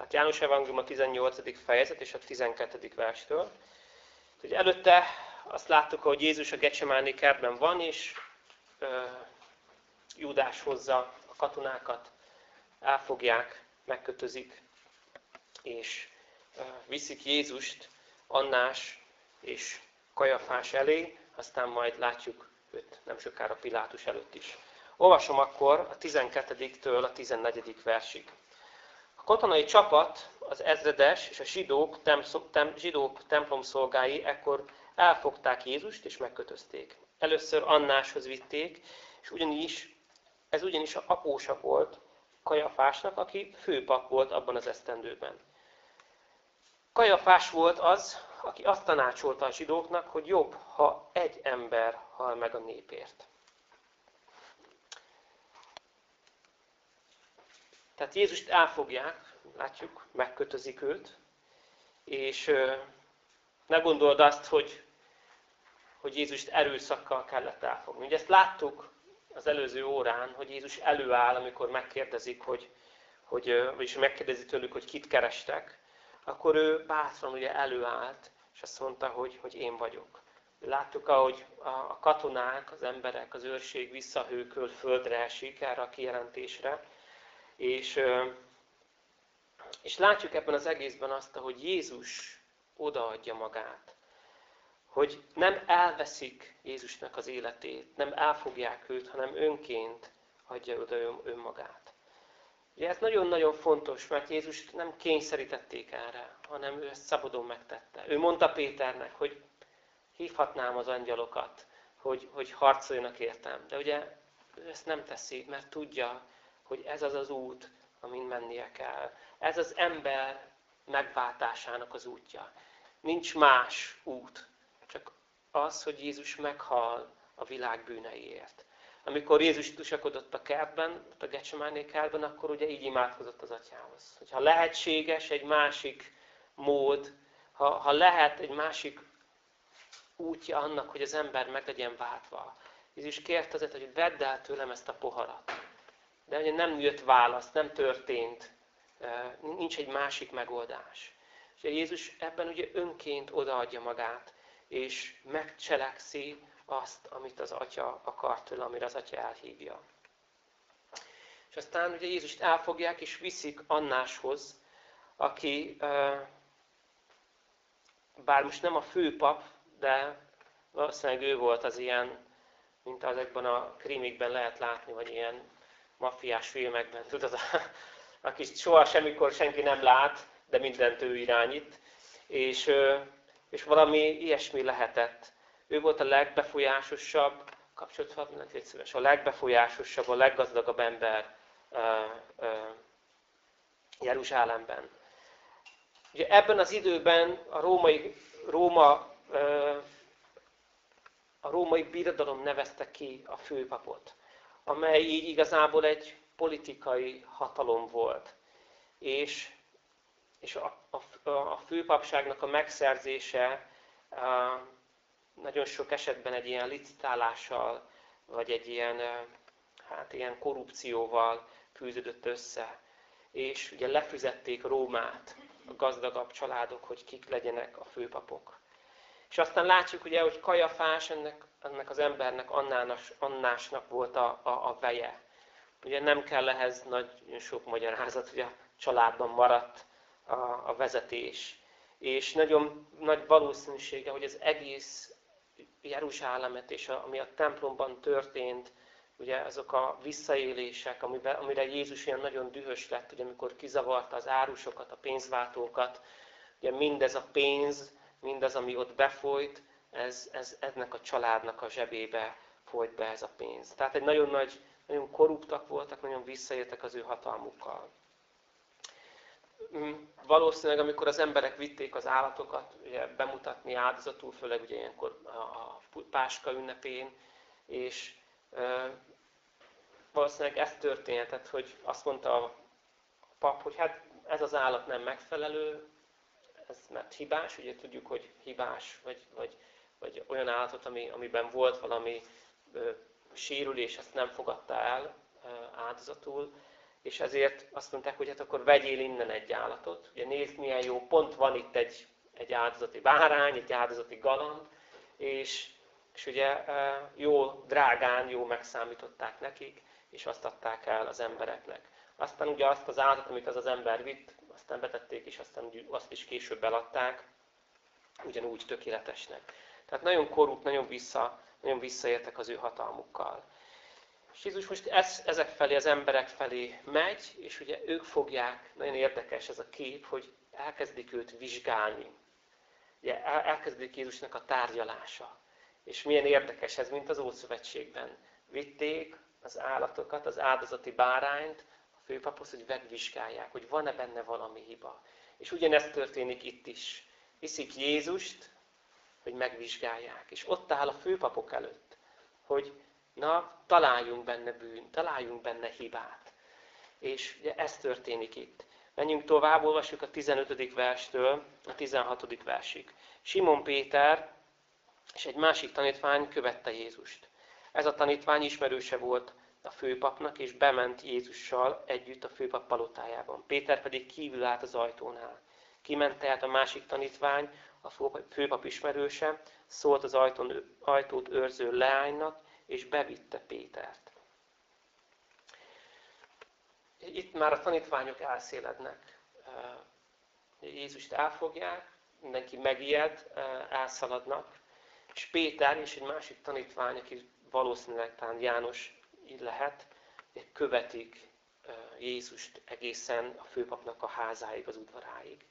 Tehát János Evangélium a 18. fejezet és a 12. verstől. Ugye előtte azt láttuk, hogy Jézus a Gecsemáni kertben van, és uh, Júdás hozza a katonákat, elfogják, megkötözik, és uh, viszik Jézust Annás és Kajafás elé, aztán majd látjuk őt nem sokára Pilátus előtt is. Olvasom akkor a 12-től a 14. versig. Katonai csapat, az ezredes és a zsidók, tem, tem, zsidók templomszolgái ekkor elfogták Jézust és megkötözték. Először Annáshoz vitték, és ugyanis, ez ugyanis a apósa volt Kajafásnak, aki főpap volt abban az esztendőben. Kajafás volt az, aki azt tanácsolta a zsidóknak, hogy jobb, ha egy ember hal meg a népért. Tehát Jézust elfogják, látjuk, megkötözik őt, és ne gondold azt, hogy, hogy Jézust erőszakkal kellett elfogni. Ugye ezt láttuk az előző órán, hogy Jézus előáll, amikor megkérdezik, hogy, hogy, vagyis megkérdezi tőlük, hogy kit kerestek, akkor ő bátran ugye előállt, és azt mondta, hogy, hogy én vagyok. Láttuk, ahogy a katonák, az emberek, az őrség visszahőköl földre esik erre a kijelentésre, és, és látjuk ebben az egészben azt, hogy Jézus odaadja magát. Hogy nem elveszik Jézusnak az életét, nem elfogják őt, hanem önként adja oda önmagát. Ugye ez nagyon-nagyon fontos, mert Jézus nem kényszerítették erre, hanem ő ezt szabadon megtette. Ő mondta Péternek, hogy hívhatnám az angyalokat, hogy, hogy harcoljanak értem. De ugye ő ezt nem teszi, mert tudja, hogy ez az az út, amin mennie kell. Ez az ember megváltásának az útja. Nincs más út, csak az, hogy Jézus meghal a világ bűneiért. Amikor Jézus tusakodott a kertben, a Gecsemáné kertben, akkor ugye így imádkozott az atyához. Hogyha lehetséges egy másik mód, ha, ha lehet egy másik útja annak, hogy az ember meg legyen váltva. Jézus kért azért, hogy vedd el tőlem ezt a poharat. De ugye nem jött válasz, nem történt, nincs egy másik megoldás. És Jézus ebben ugye önként odaadja magát, és megcselekszi azt, amit az Atya akar tőle, amire az Atya elhívja. És aztán ugye Jézust elfogják, és viszik Annáshoz, aki bár most nem a főpap, de valószínűleg ő volt az ilyen, mint azokban a krimikben lehet látni, vagy ilyen maffiás filmekben, tudod, akit soha semmikor senki nem lát, de mindent ő irányít, és, és valami ilyesmi lehetett. Ő volt a legbefolyásosabb, kapcsolatban, szíves, a legbefolyásosabb, a leggazdagabb ember Jeruzsálemben. Ugye ebben az időben a római, Róma, a római birodalom nevezte ki a főpapot amely így igazából egy politikai hatalom volt. És, és a, a, a főpapságnak a megszerzése a, nagyon sok esetben egy ilyen licitálással, vagy egy ilyen, hát ilyen korrupcióval fűződött össze. És ugye lefizették Rómát a gazdagabb családok, hogy kik legyenek a főpapok. És aztán látjuk ugye, hogy Kajafás ennek ennek az embernek Annás, Annásnak volt a, a, a veje. Ugye nem kell ehhez nagyon sok magyarázat, hogy a családban maradt a, a vezetés. És nagyon nagy valószínűsége, hogy az egész Jeruzsálemet és a, ami a templomban történt, ugye azok a visszaélések, amiben, amire Jézus ilyen nagyon dühös lett, ugye amikor kizavarta az árusokat, a pénzváltókat, ugye mindez a pénz, mindaz, ami ott befolyt, ez, ez ennek a családnak a zsebébe folyt be ez a pénz. Tehát egy nagyon nagy, nagyon korruptak voltak, nagyon visszaéltek az ő hatalmukkal. Mm, valószínűleg, amikor az emberek vitték az állatokat ugye, bemutatni áldozatul, főleg ugye ilyenkor a Páska ünnepén, és e, valószínűleg ez történhetett, hogy azt mondta a pap, hogy hát ez az állat nem megfelelő, ez mert hibás, ugye tudjuk, hogy hibás, vagy, vagy vagy olyan állatot, ami, amiben volt valami ö, sérülés, ezt nem fogadta el ö, áldozatul, és ezért azt mondták, hogy hát akkor vegyél innen egy állatot. Ugye nézd, milyen jó, pont van itt egy, egy áldozati bárány, egy áldozati galamb, és, és ugye jó drágán, jó megszámították nekik, és azt adták el az embereknek. Aztán ugye azt az állat, amit az az ember vitt, aztán betették, és aztán azt is később eladták, ugyanúgy tökéletesnek. Tehát nagyon korrupt, nagyon, vissza, nagyon visszaértek az ő hatalmukkal. És Jézus most ez, ezek felé, az emberek felé megy, és ugye ők fogják, nagyon érdekes ez a kép, hogy elkezdik őt vizsgálni. Ugye elkezdik Jézusnak a tárgyalása. És milyen érdekes ez, mint az Ószövetségben. Vitték az állatokat, az áldozati bárányt a főpaphoz, hogy megvizsgálják, hogy van-e benne valami hiba. És ugyanezt történik itt is. Viszik Jézust, hogy megvizsgálják. És ott áll a főpapok előtt, hogy na, találjunk benne bűn, találjunk benne hibát. És ugye ez történik itt. Menjünk tovább, olvassuk a 15. verstől a 16. versig. Simon Péter és egy másik tanítvány követte Jézust. Ez a tanítvány ismerőse volt a főpapnak, és bement Jézussal együtt a főpap palotájában. Péter pedig kívül állt az ajtónál. Kiment tehát a másik tanítvány, a főpap ismerőse, szólt az ajtón, ajtót őrző leánynak, és bevitte Pétert. Itt már a tanítványok elszélednek. Jézust elfogják, mindenki megijed, elszaladnak, és Péter és egy másik tanítvány, aki valószínűleg talán János így lehet, követik Jézust egészen a főpapnak a házáig, az udvaráig.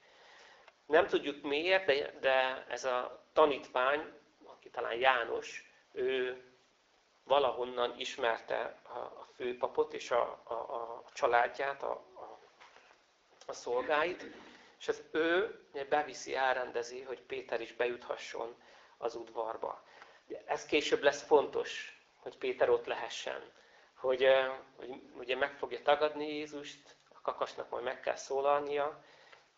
Nem tudjuk miért, de, ez a tanítvány, aki talán János, ő valahonnan ismerte a főpapot és a, a, a családját, a, a, a szolgáit, és ez ő beviszi, elrendezi, hogy Péter is bejuthasson az udvarba. Ez később lesz fontos, hogy Péter ott lehessen. Hogy, hogy ugye meg fogja tagadni Jézust, a kakasnak majd meg kell szólalnia,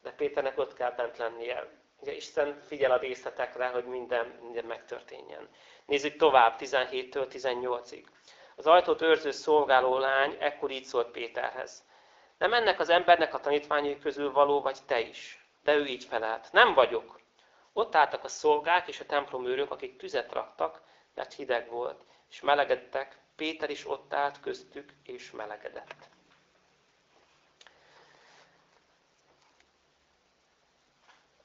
de Péternek ott kell bent lennie. Ugye Isten figyel a részletekre, hogy minden, minden megtörténjen. Nézzük tovább, 17-től 18-ig. Az ajtót őrző szolgáló lány ekkor így szólt Péterhez. Nem ennek az embernek a tanítványai közül való vagy te is? De ő így felelt. Nem vagyok. Ott álltak a szolgák és a templomőrök, akik tüzet raktak, mert hideg volt, és melegedtek. Péter is ott állt köztük, és melegedett.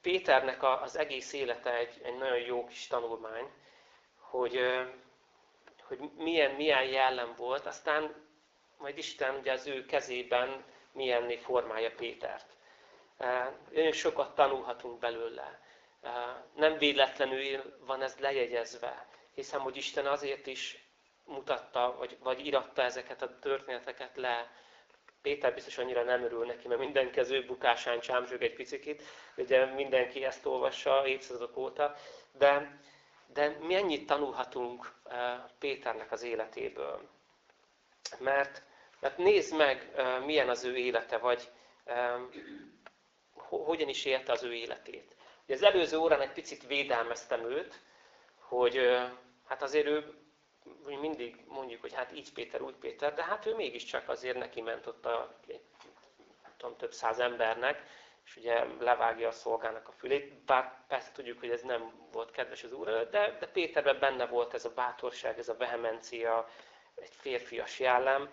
Péternek az egész élete egy, egy nagyon jó kis tanulmány, hogy, hogy milyen, milyen jellem volt, aztán majd Isten ugye az ő kezében milyenné formálja Pétert. Nagyon sokat tanulhatunk belőle. Nem véletlenül van ez lejegyezve, hiszen hogy Isten azért is mutatta, vagy, vagy iratta ezeket a történeteket le, Péter biztos annyira nem örül neki, mert mindenki az ő bukásán csámzsög egy picit, ugye mindenki ezt olvassa évszázadok óta, de, de mi ennyit tanulhatunk eh, Péternek az életéből. Mert, mert nézd meg, eh, milyen az ő élete, vagy eh, hogyan is élte az ő életét. Ugye az előző órán egy picit védelmeztem őt, hogy hát azért ő hogy mindig mondjuk, hogy hát így Péter, úgy Péter, de hát ő mégiscsak azért neki ment ott a tudom, több száz embernek, és ugye levágja a szolgának a fülét, bár persze tudjuk, hogy ez nem volt kedves az úr de, de Péterben benne volt ez a bátorság, ez a vehemencia, egy férfias jellem.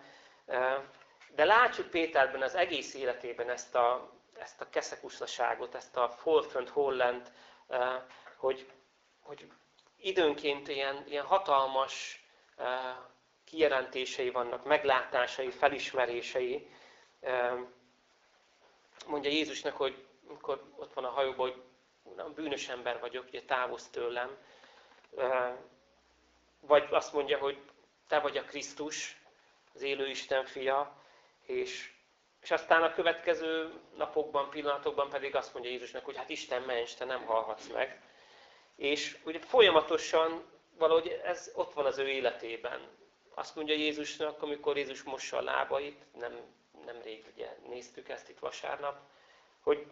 De látjuk Péterben az egész életében ezt a, ezt a keszekusztaságot, ezt a folfönt hollent, hogy, hogy időnként ilyen, ilyen hatalmas kijelentései vannak, meglátásai, felismerései. Mondja Jézusnak, hogy amikor ott van a hajóban, hogy uram, bűnös ember vagyok, ugye távozz tőlem. Vagy azt mondja, hogy te vagy a Krisztus, az élő Isten fia, és, és aztán a következő napokban, pillanatokban pedig azt mondja Jézusnak, hogy hát Isten ments, te nem hallhatsz meg. És ugye folyamatosan valahogy ez ott van az ő életében. Azt mondja Jézusnak, amikor Jézus mossa a lábait, nem, nem rég ugye néztük ezt itt vasárnap, hogy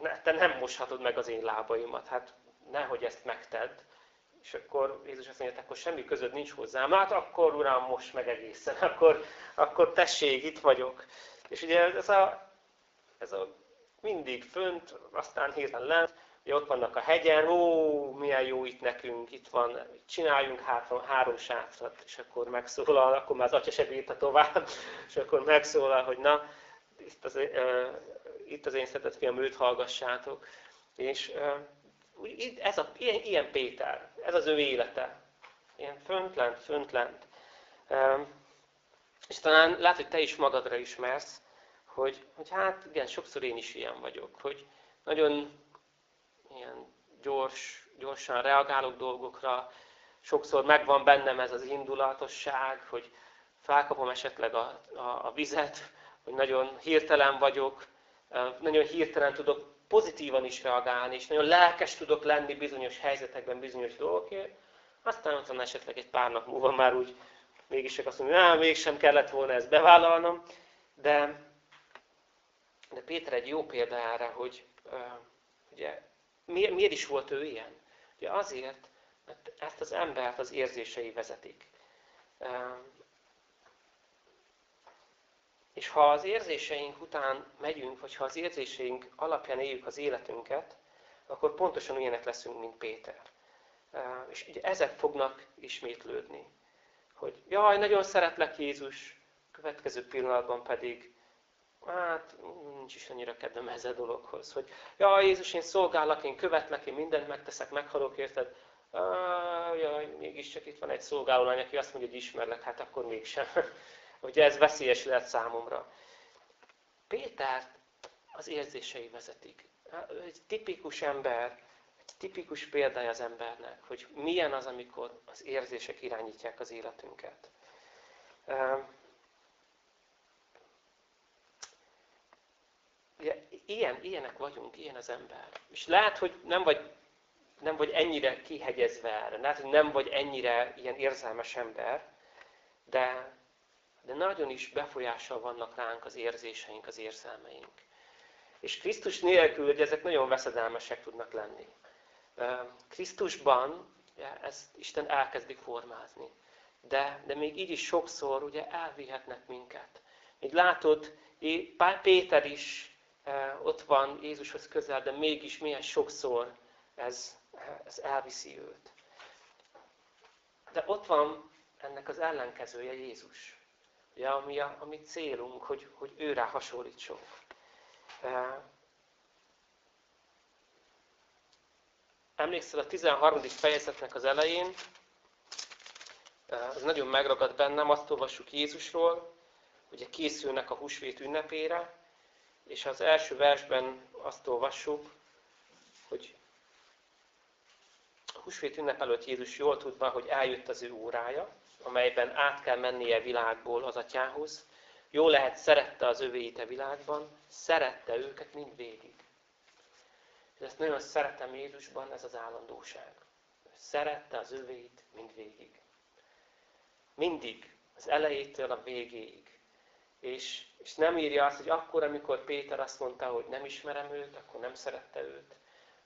ne, te nem moshatod meg az én lábaimat, hát nehogy ezt megtedd. És akkor Jézus azt mondja, akkor semmi között nincs hozzám, hát akkor Uram, most meg egészen, akkor, akkor tessék, itt vagyok. És ugye ez a, ez a mindig fönt, aztán hirtelen lent, ugye ott vannak a hegyen, ó, milyen jó itt nekünk, itt van, csináljunk három, három sátrat, és akkor megszólal, akkor már az atya se bírta tovább, és akkor megszólal, hogy na, itt az, uh, itt az én szeretett fiam, őt hallgassátok. És uh, ez a, ilyen, ilyen Péter, ez az ő élete. Ilyen föntlent, föntlent. Uh, és talán lehet, hogy te is magadra ismersz, hogy, hogy hát igen, sokszor én is ilyen vagyok, hogy nagyon gyors, gyorsan reagálok dolgokra, sokszor megvan bennem ez az indulatosság, hogy felkapom esetleg a, a, a vizet, hogy nagyon hirtelen vagyok, nagyon hirtelen tudok pozitívan is reagálni, és nagyon lelkes tudok lenni bizonyos helyzetekben, bizonyos dolgokért, aztán van esetleg egy pár nap múlva már úgy mégis csak azt mondom, hogy mégsem kellett volna ezt bevállalnom, de, de Péter egy jó példa erre, hogy uh, ugye, miért, miért is volt ő ilyen? Ugye azért, mert ezt az embert az érzései vezetik. Uh, és ha az érzéseink után megyünk, vagy ha az érzéseink alapján éljük az életünket, akkor pontosan olyanek leszünk, mint Péter. És ugye ezek fognak ismétlődni. Hogy jaj, nagyon szeretlek Jézus, következő pillanatban pedig hát nincs is annyira kedvem ez a dologhoz. Hogy jaj, Jézus, én szolgállak, én követlek, én mindent megteszek, meghalok érted. Jaj, mégiscsak itt van egy szolgálólány, aki azt mondja, hogy ismerlek, hát akkor mégsem. Ugye ez veszélyes lehet számomra. Péter az érzései vezetik. Egy tipikus ember, egy tipikus példája az embernek, hogy milyen az, amikor az érzések irányítják az életünket. Ugye, ilyen, ilyenek vagyunk, ilyen az ember. És lehet, hogy nem vagy, nem vagy ennyire kihegyezve erre, lehet, hogy nem vagy ennyire ilyen érzelmes ember, de de nagyon is befolyással vannak ránk az érzéseink, az érzelmeink. És Krisztus nélkül hogy ezek nagyon veszedelmesek tudnak lenni. Krisztusban ezt Isten elkezdi formázni. De, de még így is sokszor ugye elvihetnek minket. Még látod, Péter is ott van Jézushoz közel, de mégis milyen sokszor ez, ez elviszi őt. De ott van ennek az ellenkezője Jézus ja, ami a, ami célunk, hogy, hogy őrá hasonlítsunk. Emlékszel a 13. fejezetnek az elején, ez nagyon megragad bennem, azt olvassuk Jézusról, ugye készülnek a húsvét ünnepére, és az első versben azt olvassuk, hogy húsvét ünnep előtt Jézus jól tudva, hogy eljött az ő órája, amelyben át kell mennie világból az atyához. Jó lehet, szerette az övéit a világban, szerette őket mind végig. És ezt nagyon szeretem Jézusban, ez az állandóság. Szerette az övéit mind végig. Mindig, az elejétől a végéig. És, és nem írja azt, hogy akkor, amikor Péter azt mondta, hogy nem ismerem őt, akkor nem szerette őt.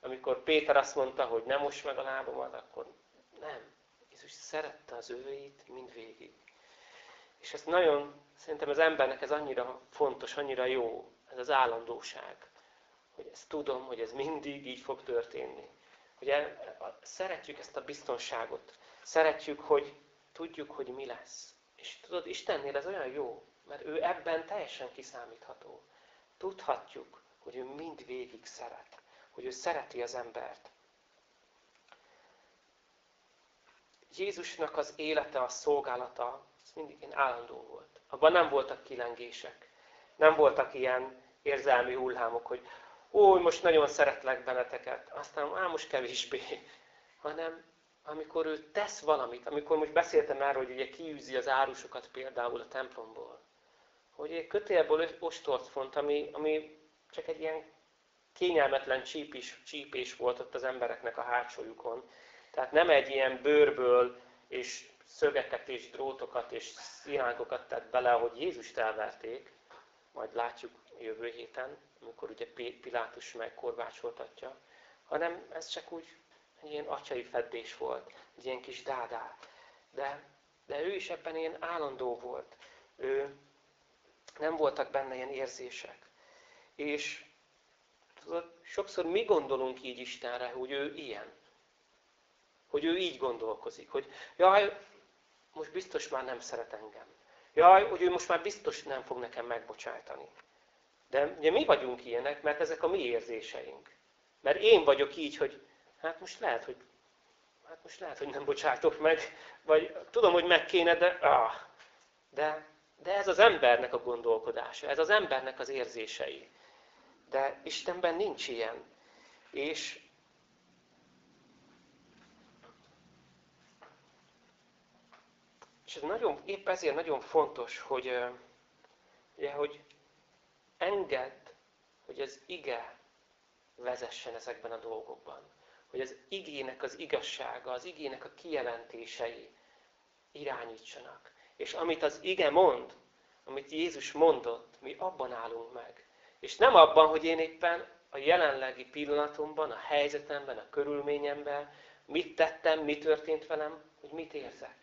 Amikor Péter azt mondta, hogy nem most meg a lábomat, akkor nem. Jézus szerette az őit mindvégig. És ezt nagyon, szerintem az embernek ez annyira fontos, annyira jó, ez az állandóság. Hogy ezt tudom, hogy ez mindig így fog történni. Ugye szeretjük ezt a biztonságot. Szeretjük, hogy tudjuk, hogy mi lesz. És tudod, Istennél ez olyan jó, mert ő ebben teljesen kiszámítható. Tudhatjuk, hogy ő mind végig szeret. Hogy ő szereti az embert. Jézusnak az élete, a szolgálata, az mindig ilyen állandó volt. Abban nem voltak kilengések. Nem voltak ilyen érzelmi hullámok, hogy ó, most nagyon szeretlek benneteket, aztán á, most kevésbé. Hanem amikor ő tesz valamit, amikor most beszéltem már, hogy ugye kiűzi az árusokat például a templomból, hogy egy kötélből ostort font, ami, ami csak egy ilyen kényelmetlen csípés, csípés volt ott az embereknek a hátsójukon, tehát nem egy ilyen bőrből és szögeket és drótokat és sziránkokat tett bele, ahogy Jézust elverték, majd látjuk jövő héten, amikor ugye Pilátus megkorbácsoltatja, hanem ez csak úgy egy ilyen acsai feddés volt, egy ilyen kis dádá. De, de ő is ebben ilyen állandó volt. Ő, Nem voltak benne ilyen érzések. És tudod, sokszor mi gondolunk így Istenre, hogy ő ilyen. Hogy ő így gondolkozik. Hogy jaj, most biztos már nem szeret engem. Jaj, hogy ő most már biztos nem fog nekem megbocsájtani. De ugye mi vagyunk ilyenek, mert ezek a mi érzéseink. Mert én vagyok így, hogy hát most lehet, hogy hát most lehet, hogy nem bocsátok meg, vagy tudom, hogy meg kéne, de, ah, de, de ez az embernek a gondolkodása, ez az embernek az érzései. De Istenben nincs ilyen. És és ez nagyon, épp ezért nagyon fontos, hogy, ugye, hogy engedd, hogy az ige vezessen ezekben a dolgokban. Hogy az igének az igazsága, az igének a kijelentései irányítsanak. És amit az ige mond, amit Jézus mondott, mi abban állunk meg. És nem abban, hogy én éppen a jelenlegi pillanatomban, a helyzetemben, a körülményemben, mit tettem, mi történt velem, hogy mit érzek.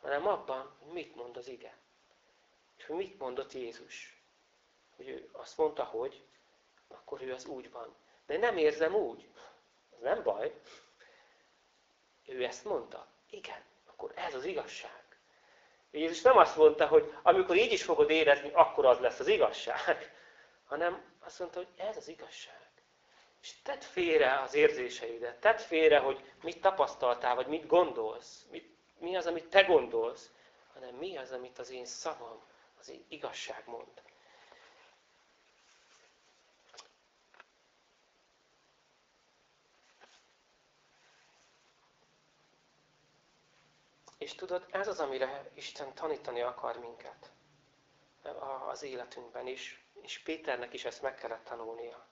Hanem abban, hogy mit mond az ige. És hogy mit mondott Jézus. Hogy ő azt mondta, hogy akkor ő az úgy van. De nem érzem úgy. Az nem baj. Ő ezt mondta. Igen, akkor ez az igazság. Jézus nem azt mondta, hogy amikor így is fogod érezni, akkor az lesz az igazság. Hanem azt mondta, hogy ez az igazság. És tedd félre az érzéseidet. Tedd félre, hogy mit tapasztaltál, vagy mit gondolsz. Mit, mi az, amit te gondolsz. Hanem mi az, amit az én szavam, az én igazság mond. És tudod, ez az, amire Isten tanítani akar minket az életünkben is. És Péternek is ezt meg kellett tanulnia.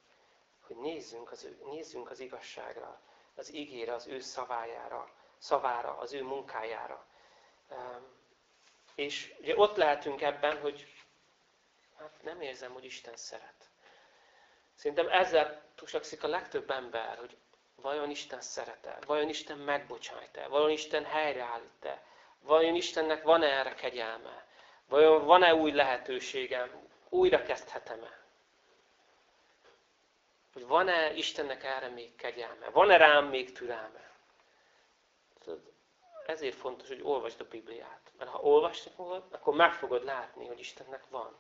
Hogy nézzünk az, nézzünk az igazságra, az ígére, az ő szavájára, szavára, az ő munkájára. És ugye ott lehetünk ebben, hogy hát nem érzem, hogy Isten szeret. Szerintem ezzel tusakszik a legtöbb ember, hogy Vajon Isten szeret-e? Vajon Isten megbocsájt-e? Vajon Isten helyreállít-e? Vajon Istennek van-e erre kegyelme? Vajon van-e új lehetőségem? Újra kezdhetem-e? Hogy van-e Istennek erre még kegyelme? Van-e rám még türelme? Ezért fontos, hogy olvasd a Bibliát. Mert ha olvasni fogod, akkor meg fogod látni, hogy Istennek van.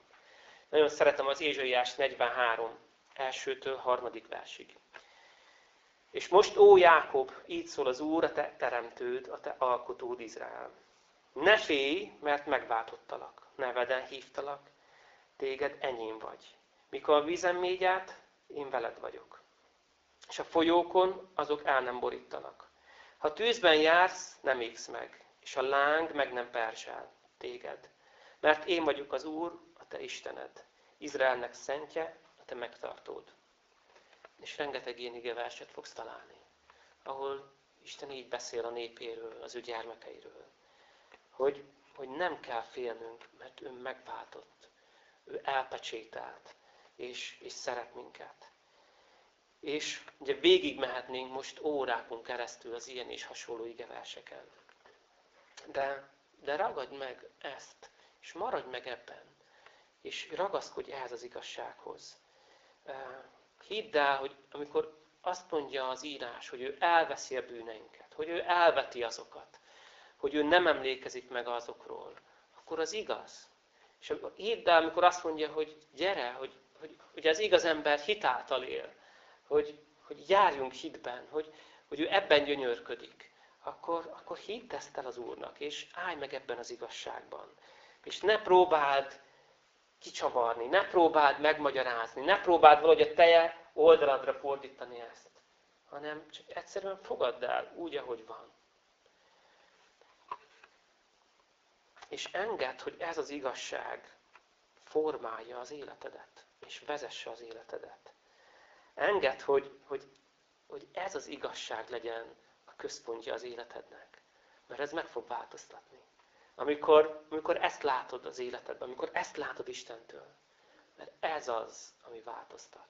Nagyon szeretem az Ézsaiás 43 elsőtől harmadik versig. És most, ó Jákob, így szól az Úr, a te teremtőd, a te alkotód Izrael. Ne félj, mert megváltottalak, neveden hívtalak, téged enyém vagy. Mikor a vízen mégy át, én veled vagyok. És a folyókon azok el nem borítanak. Ha tűzben jársz, nem égsz meg, és a láng meg nem persel téged. Mert én vagyok az Úr, a te Istened, Izraelnek szentje, a te megtartód. És rengeteg ilyen igeverset fogsz találni, ahol Isten így beszél a népéről, az ő gyermekeiről. Hogy, hogy nem kell félnünk, mert ő megváltott. Ő elpecsételt, és, és szeret minket. És ugye végig mehetnénk most órákon keresztül az ilyen és hasonló igeverseken. De, de ragadj meg ezt, és maradj meg ebben, és ragaszkodj ehhez az igazsághoz. Hidd el, hogy amikor azt mondja az írás, hogy ő elveszi a bűneinket, hogy ő elveti azokat, hogy ő nem emlékezik meg azokról, akkor az igaz. És hidd el, amikor azt mondja, hogy gyere, hogy, hogy, hogy az igaz ember hitáltal él, hogy, hogy járjunk hitben, hogy, hogy ő ebben gyönyörködik, akkor, akkor hidd ezt el az Úrnak, és állj meg ebben az igazságban. És ne próbáld kicsavarni, ne próbáld megmagyarázni, ne próbáld valahogy a teje oldaladra fordítani ezt, hanem csak egyszerűen fogadd el úgy, ahogy van. És engedd, hogy ez az igazság formálja az életedet, és vezesse az életedet. Engedd, hogy, hogy, hogy ez az igazság legyen a központja az életednek, mert ez meg fog változtatni. Amikor, amikor ezt látod az életedben, amikor ezt látod Istentől. Mert ez az, ami változtat.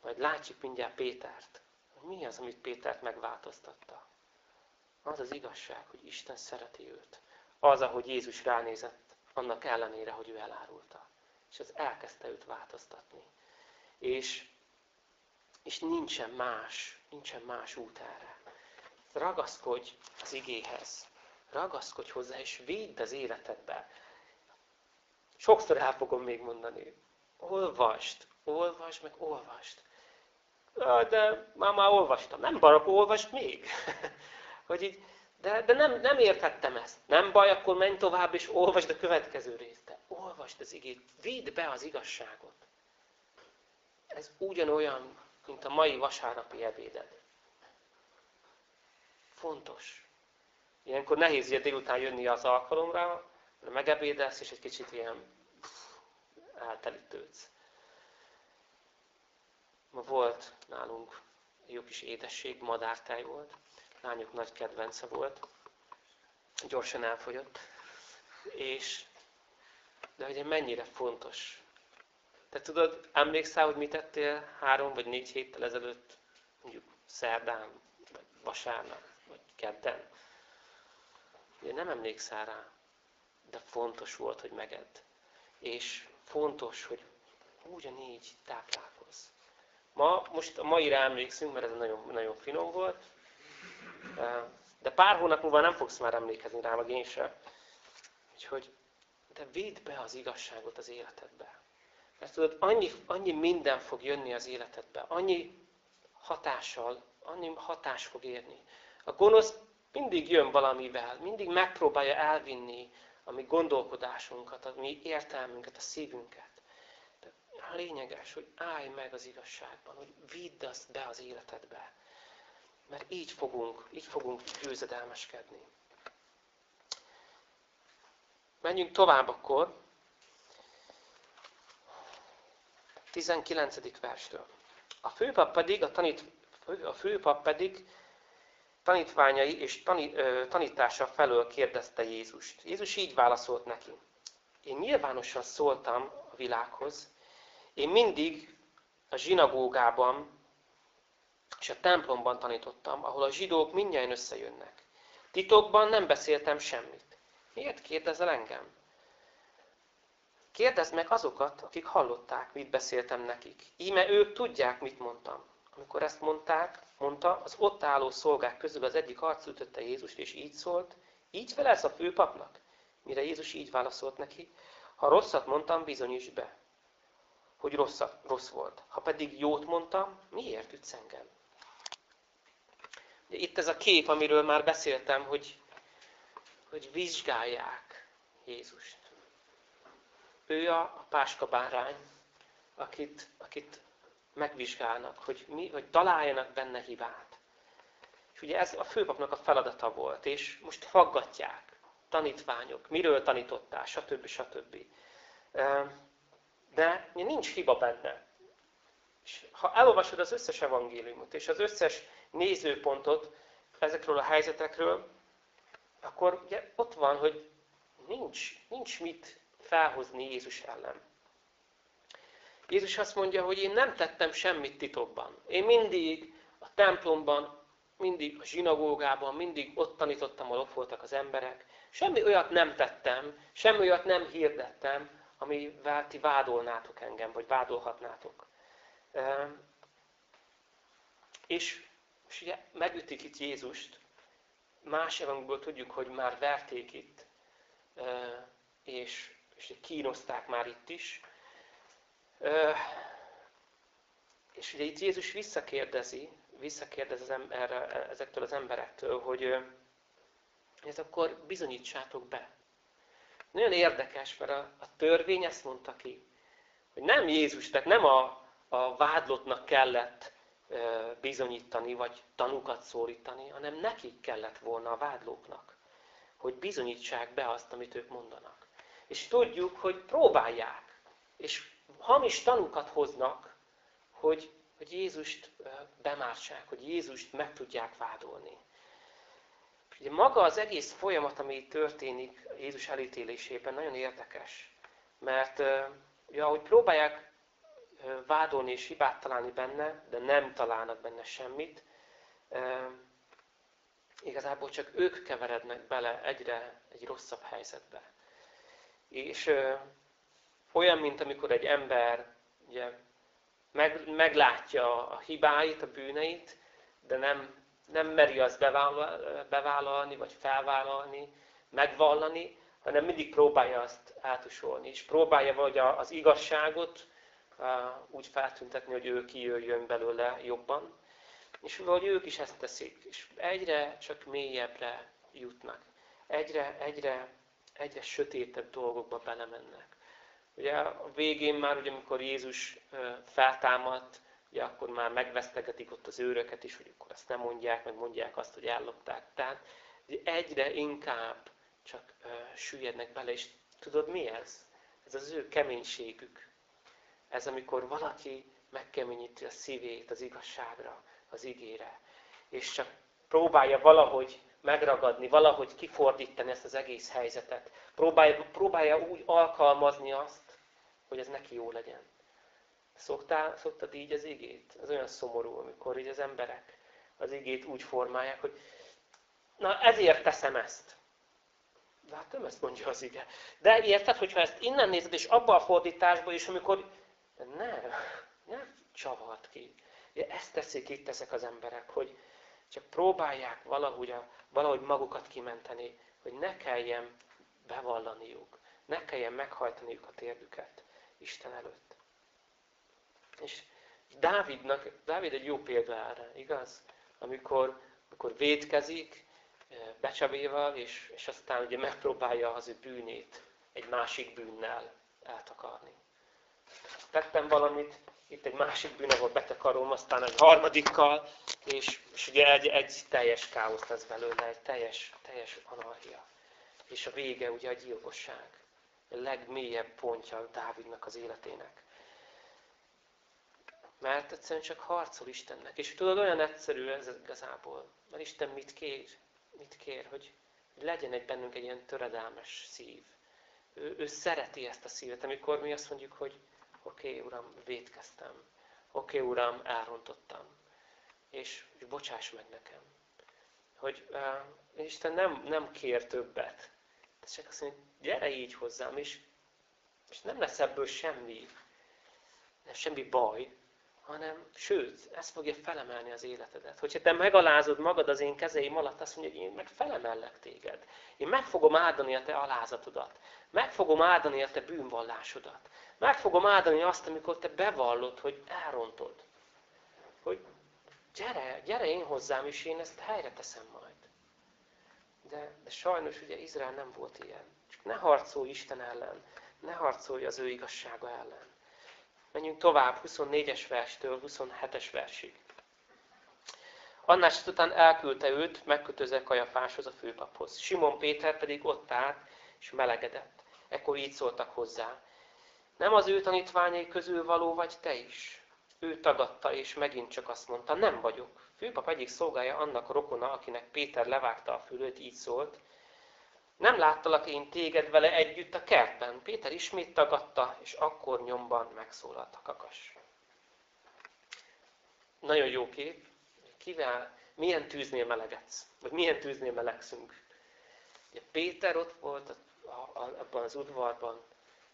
Majd látjuk mindjárt Pétert, mi az, amit Pétert megváltoztatta. Az az igazság, hogy Isten szereti őt. Az, ahogy Jézus ránézett, annak ellenére, hogy ő elárulta. És az elkezdte őt változtatni. És, és nincsen más, nincsen más út erre. Ragaszkodj az igéhez. Ragaszkodj hozzá, és védd az életedbe. Sokszor el fogom még mondani. Olvast, olvasd, meg olvast. De már, már olvastam. Nem barak, olvast még. hogy így, de, de nem, nem értettem ezt. Nem baj, akkor menj tovább és olvasd a következő részt. De olvasd az igét, vidd be az igazságot. Ez ugyanolyan, mint a mai vasárnapi ebéded. Fontos. Ilyenkor nehéz ilyen délután jönni az alkalomra, mert megebédelsz, és egy kicsit ilyen eltelítődsz. Ma volt nálunk jó kis édesség, madártáj volt. Lányok nagy kedvence volt. Gyorsan elfogyott. És, de ugye mennyire fontos. Te tudod, emlékszel, hogy mit tettél három vagy négy héttel ezelőtt, mondjuk szerdán, vagy vasárnap, vagy kedden? Ugye nem emlékszel rá, de fontos volt, hogy megedd. És fontos, hogy ugyanígy táplálkozz. Ma, most a maira emlékszünk, mert ez nagyon, nagyon finom volt, de pár hónap múlva nem fogsz már emlékezni rá, meg én sem. Úgyhogy, de védd be az igazságot az életedbe. Mert tudod, annyi, annyi minden fog jönni az életedbe, annyi hatással, annyi hatás fog érni. A gonosz mindig jön valamivel, mindig megpróbálja elvinni a mi gondolkodásunkat, a mi értelmünket, a szívünket. De a lényeges, hogy állj meg az igazságban, hogy vidd azt be az életedbe. Mert így fogunk, így fogunk győzedelmeskedni. Menjünk tovább akkor. 19. verstől. A főpap pedig, a, tanít, a főpap pedig tanítványai és tanítása felől kérdezte Jézust. Jézus így válaszolt neki. Én nyilvánosan szóltam a világhoz, én mindig a zsinagógában és a templomban tanítottam, ahol a zsidók mindjárt összejönnek. Titokban nem beszéltem semmit. Miért kérdezel engem? Kérdezd meg azokat, akik hallották, mit beszéltem nekik. Íme ők tudják, mit mondtam. Amikor ezt mondták, mondta, az ott álló szolgák közül az egyik arc ütötte Jézust, és így szólt, így felelsz a főpapnak? Mire Jézus így válaszolt neki, ha rosszat mondtam, bizonyíts be, hogy rosszat, rossz volt. Ha pedig jót mondtam, miért ütsz engem? Itt ez a kép, amiről már beszéltem, hogy, hogy vizsgálják Jézust. Ő a, a páskabárány, akit, akit megvizsgálnak, hogy, mi, hogy találjanak benne hibát. És ugye ez a főpapnak a feladata volt, és most faggatják, tanítványok, miről tanítottál, stb. stb. De nincs hiba benne. És ha elolvasod az összes evangéliumot, és az összes nézőpontot ezekről a helyzetekről, akkor ugye ott van, hogy nincs, nincs mit felhozni Jézus ellen. Jézus azt mondja, hogy én nem tettem semmit titokban. Én mindig a templomban, mindig a zsinagógában, mindig ott tanítottam, ahol ott voltak az emberek. Semmi olyat nem tettem, semmi olyat nem hirdettem, amivel ti vádolnátok engem, vagy vádolhatnátok. És, és ugye megütik itt Jézust, más evangból tudjuk, hogy már verték itt, és, és kínozták már itt is, és ugye itt Jézus visszakérdezi, visszakérdez az erre, ezektől az emberektől, hogy ez akkor bizonyítsátok be. Nagyon érdekes, mert a, a törvény ezt mondta ki, hogy nem Jézus, tehát nem a, a vádlottnak kellett bizonyítani, vagy tanukat szólítani, hanem nekik kellett volna a vádlóknak, hogy bizonyítsák be azt, amit ők mondanak. És tudjuk, hogy próbálják, és hamis tanukat hoznak, hogy, hogy Jézust bemártsák, hogy Jézust meg tudják vádolni. Ugye maga az egész folyamat, ami történik Jézus elítélésében, nagyon érdekes. Mert ugye, ahogy próbálják vádolni és hibát találni benne, de nem találnak benne semmit, igazából csak ők keverednek bele egyre egy rosszabb helyzetbe. És olyan, mint amikor egy ember ugye, meg, meglátja a hibáit, a bűneit, de nem, nem meri azt bevállalni, vagy felvállalni, megvallani, hanem mindig próbálja azt átusolni, és próbálja vagy az igazságot úgy feltüntetni, hogy ő kijöjjön belőle jobban. És valahogy ők is ezt teszik, és egyre csak mélyebbre jutnak. Egyre, egyre, egyre sötétebb dolgokba belemennek. Ugye a végén már, ugye, amikor Jézus feltámadt, ugye akkor már megvesztegetik ott az őröket is, hogy akkor azt nem mondják, meg mondják azt, hogy ellopták. Tehát egyre inkább csak süllyednek bele, és tudod mi ez? Ez az ő keménységük. Ez amikor valaki megkeményíti a szívét az igazságra, az igére, és csak próbálja valahogy megragadni, valahogy kifordítani ezt az egész helyzetet. Próbálja, próbálja úgy alkalmazni azt, hogy ez neki jó legyen. Szoktál, szoktad így az igét? Ez olyan szomorú, amikor így az emberek az igét úgy formálják, hogy na ezért teszem ezt. De hát nem ezt mondja az ige. De érted, hogyha ezt innen nézed, és abban a fordításban is, amikor nem, nem csavart ki. Ezt teszik itt ezek az emberek, hogy csak próbálják valahogy, a, valahogy magukat kimenteni, hogy ne kelljen bevallaniuk, ne kelljen meghajtaniuk a térdüket Isten előtt. És Dávidnak, Dávid egy jó példa erre, igaz? Amikor, amikor védkezik eh, becsabéval, és, és aztán ugye megpróbálja az ő bűnét egy másik bűnnel eltakarni. Tettem valamit, itt egy másik bűn, ahol betakarom, aztán egy harmadikkal, és, és ugye egy, egy teljes káosz lesz belőle, egy teljes, teljes anarchia. És a vége ugye a gyilkosság. A legmélyebb pontja Dávidnak az életének. Mert egyszerűen csak harcol Istennek. És tudod, olyan egyszerű ez igazából. Mert Isten mit kér? Mit kér? Hogy, legyen egy bennünk egy ilyen töredelmes szív. Ő, ő szereti ezt a szívet, amikor mi azt mondjuk, hogy oké, okay, Uram, védkeztem. Oké, okay, Uram, elrontottam. És, és bocsáss meg nekem. Hogy uh, Isten nem, nem kér többet. De csak azt mondja, gyere így hozzám, és, és nem lesz ebből semmi, nem semmi baj, hanem sőt, ez fogja felemelni az életedet. Hogyha te megalázod magad az én kezeim alatt, azt mondja, hogy én meg felemellek téged. Én meg fogom áldani a te alázatodat. Meg fogom áldani a te bűnvallásodat. Meg fogom áldani azt, amikor te bevallod, hogy elrontod. Hogy gyere, gyere én hozzám, és én ezt helyre teszem majd. De, de sajnos ugye Izrael nem volt ilyen. Csak ne harcolj Isten ellen, ne harcolj az ő igazsága ellen. Menjünk tovább 24-es verstől 27-es versig. Annás után elküldte őt megkötözve Kajafáshoz a főpaphoz. Simon Péter pedig ott állt, és melegedett. Ekkor így szóltak hozzá. Nem az ő tanítványai közül való vagy te is? Ő tagadta, és megint csak azt mondta, nem vagyok. Főpap egyik szolgája annak rokona, akinek Péter levágta a fülőt, így szólt. Nem láttalak én téged vele együtt a kertben. Péter ismét tagadta, és akkor nyomban megszólalt a kakas. Nagyon jó kép. Kivel, milyen tűznél melegedsz? Vagy milyen tűznél melegszünk? Ugye Péter ott volt abban az udvarban,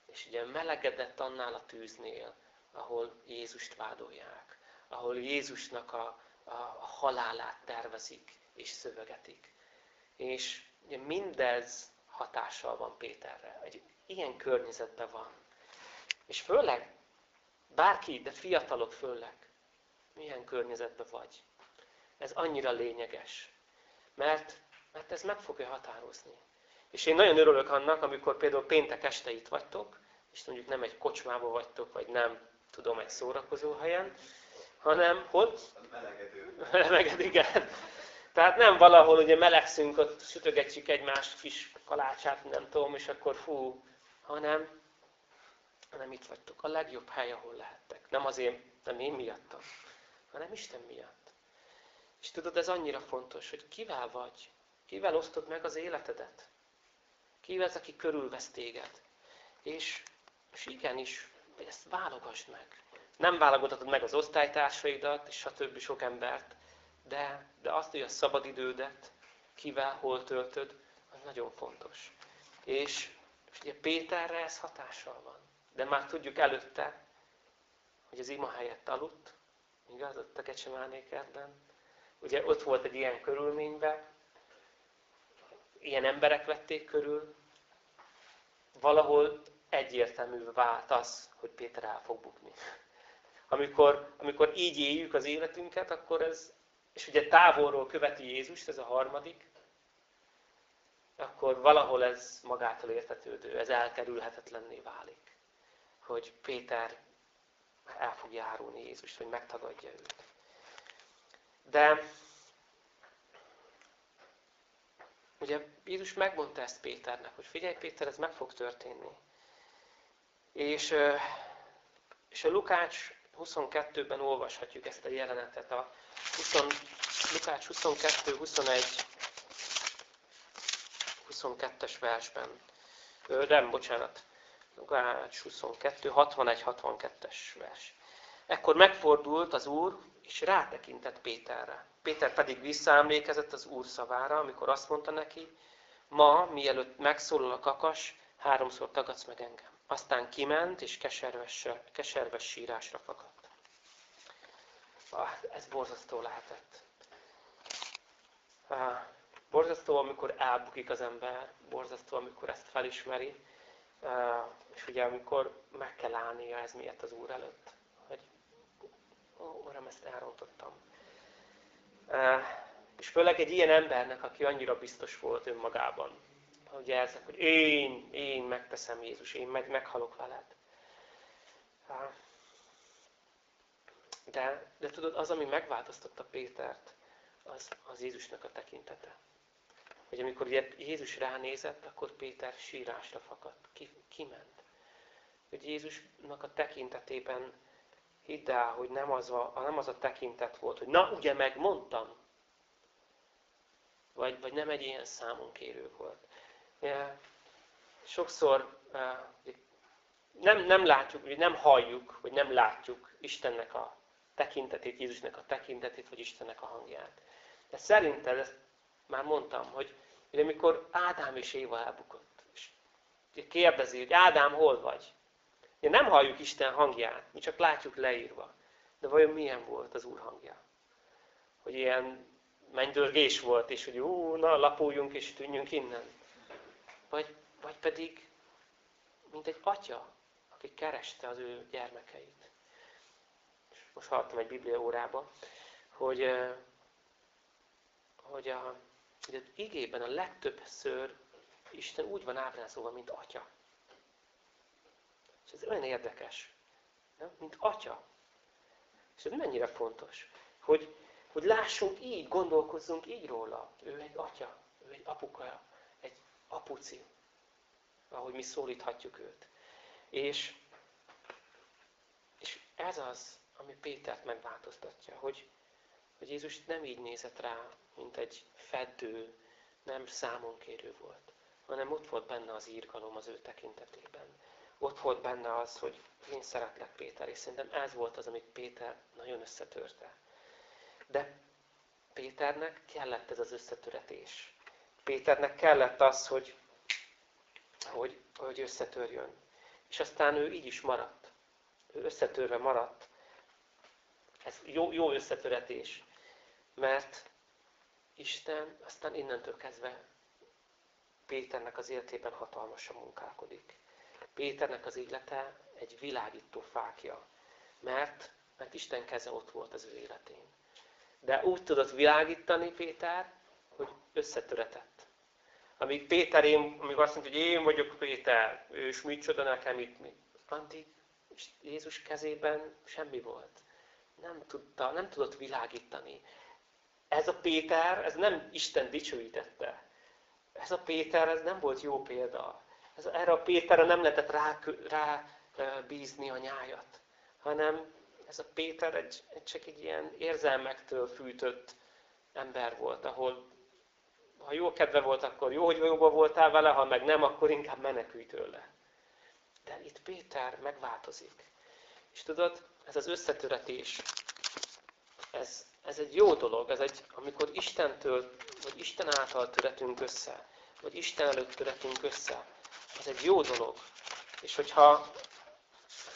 és ugye melegedett annál a tűznél, ahol Jézust vádolják, ahol Jézusnak a, a, a halálát tervezik és szövegetik. És ugye mindez hatással van Péterre. Egy ilyen környezetben van. És főleg, bárki, de fiatalok főleg, milyen környezetben vagy. Ez annyira lényeges. Mert, mert ez meg fogja határozni. És én nagyon örülök annak, amikor például péntek este itt vagytok, és mondjuk nem egy kocsmában vagytok, vagy nem, tudom, egy szórakozó helyen, hanem hol? Melegedő. Meleged, igen. Tehát nem valahol ugye melegszünk, ott sütögetjük egymás kis kalácsát, nem tudom, és akkor fú, hanem, hanem itt vagytok. A legjobb hely, ahol lehettek. Nem azért, nem én miattam, hanem Isten miatt. És tudod, ez annyira fontos, hogy kivel vagy, kivel osztod meg az életedet. Ki az, aki körülvesz téged. És, és igenis, ezt válogasd meg. Nem válogatod meg az osztálytársaidat, és stb. sok embert, de, de azt, hogy a szabadidődet kivel, hol töltöd, az nagyon fontos. És, és ugye Péterre ez hatással van. de már tudjuk előtte, hogy az ima helyett aludt, igaz, ott a Kecsemánékertben. Ugye ott volt egy ilyen körülményben, ilyen emberek vették körül, valahol egyértelmű vált az, hogy Péter el fog bukni. Amikor, amikor így éljük az életünket, akkor ez, és ugye távolról követi Jézust, ez a harmadik, akkor valahol ez magától értetődő, ez elkerülhetetlenné válik. Hogy Péter el fog járulni Jézust, hogy megtagadja őt. De ugye Jézus megmondta ezt Péternek, hogy figyelj Péter, ez meg fog történni. És, és a Lukács 22-ben olvashatjuk ezt a jelenetet. A 20, Lukács 22, 21, 22-es versben. Nem, bocsánat. Lukács 22, 61-62-es vers. Ekkor megfordult az Úr, és rátekintett Péterre. Péter pedig visszaemlékezett az Úr szavára, amikor azt mondta neki, ma, mielőtt megszólal a kakas, háromszor tagadsz meg engem. Aztán kiment, és keserves, keserves sírásra fakadt. Ah, ez borzasztó lehetett. Ah, borzasztó, amikor elbukik az ember, borzasztó, amikor ezt felismeri, ah, és ugye amikor meg kell állnia ez miatt az Úr előtt. Hogy, ó, Uram, ezt elrontottam. És főleg egy ilyen embernek, aki annyira biztos volt önmagában, hogy ezek, hogy én, én megteszem Jézus, én meg, meghalok veled. De, de tudod, az, ami megváltoztatta Pétert, az, az Jézusnak a tekintete. Hogy amikor Jézus ránézett, akkor Péter sírásra fakadt, ki, kiment. Hogy Jézusnak a tekintetében hidd el, hogy nem az, a, nem az a tekintet volt, hogy na, ugye megmondtam. Vagy, vagy nem egy ilyen számon kérő volt sokszor nem, nem látjuk, nem halljuk, vagy nem látjuk Istennek a tekintetét, Jézusnak a tekintetét, vagy Istennek a hangját. De szerinted, ezt már mondtam, hogy, hogy amikor Ádám és Éva elbukott, és kérdezi, hogy Ádám, hol vagy? Ja, nem halljuk Isten hangját, mi csak látjuk leírva. De vajon milyen volt az Úr hangja? Hogy ilyen mennydörgés volt, és hogy ú, na, lapuljunk és tűnjünk innen. Vagy, vagy pedig, mint egy atya, aki kereste az ő gyermekeit. Most hallottam egy biblia órába, hogy, hogy, a, hogy az igében a legtöbbször Isten úgy van ábrázolva, mint atya. És ez olyan érdekes, nem? mint atya. És ez mennyire fontos, hogy, hogy lássunk így, gondolkozzunk így róla. Ő egy atya, ő egy apuka, apuci, ahogy mi szólíthatjuk őt. És, és ez az, ami Pétert megváltoztatja, hogy, hogy Jézus nem így nézett rá, mint egy feddő, nem számonkérő volt, hanem ott volt benne az írgalom az ő tekintetében. Ott volt benne az, hogy én szeretlek Péter, és szerintem ez volt az, amit Péter nagyon összetörte. De Péternek kellett ez az összetöretés. Péternek kellett az, hogy, hogy, hogy összetörjön. És aztán ő így is maradt. Ő összetörve maradt. Ez jó, jó összetöretés. Mert Isten aztán innentől kezdve Péternek az életében hatalmasan munkálkodik. Péternek az élete egy világító fákja. Mert, mert Isten keze ott volt az ő életén. De úgy tudott világítani Péter, hogy összetöretett. Amíg Péter, én, amíg azt mondja, hogy én vagyok Péter, és micsoda nekem itt, mi? addig Jézus kezében semmi volt. Nem, tudta, nem tudott világítani. Ez a Péter, ez nem Isten dicsőítette. Ez a Péter, ez nem volt jó példa. Ez, erre a Péterre nem lehetett rá, rá bízni a nyájat, hanem ez a Péter egy, egy, csak egy ilyen érzelmektől fűtött ember volt, ahol ha jó kedve volt, akkor jó, hogy jóban voltál vele, ha meg nem, akkor inkább menekülj tőle. De itt Péter megváltozik. És tudod, ez az összetöretés, ez, ez egy jó dolog, ez egy, amikor Istentől, vagy Isten által töretünk össze, vagy Isten előtt töretünk össze, ez egy jó dolog. És hogyha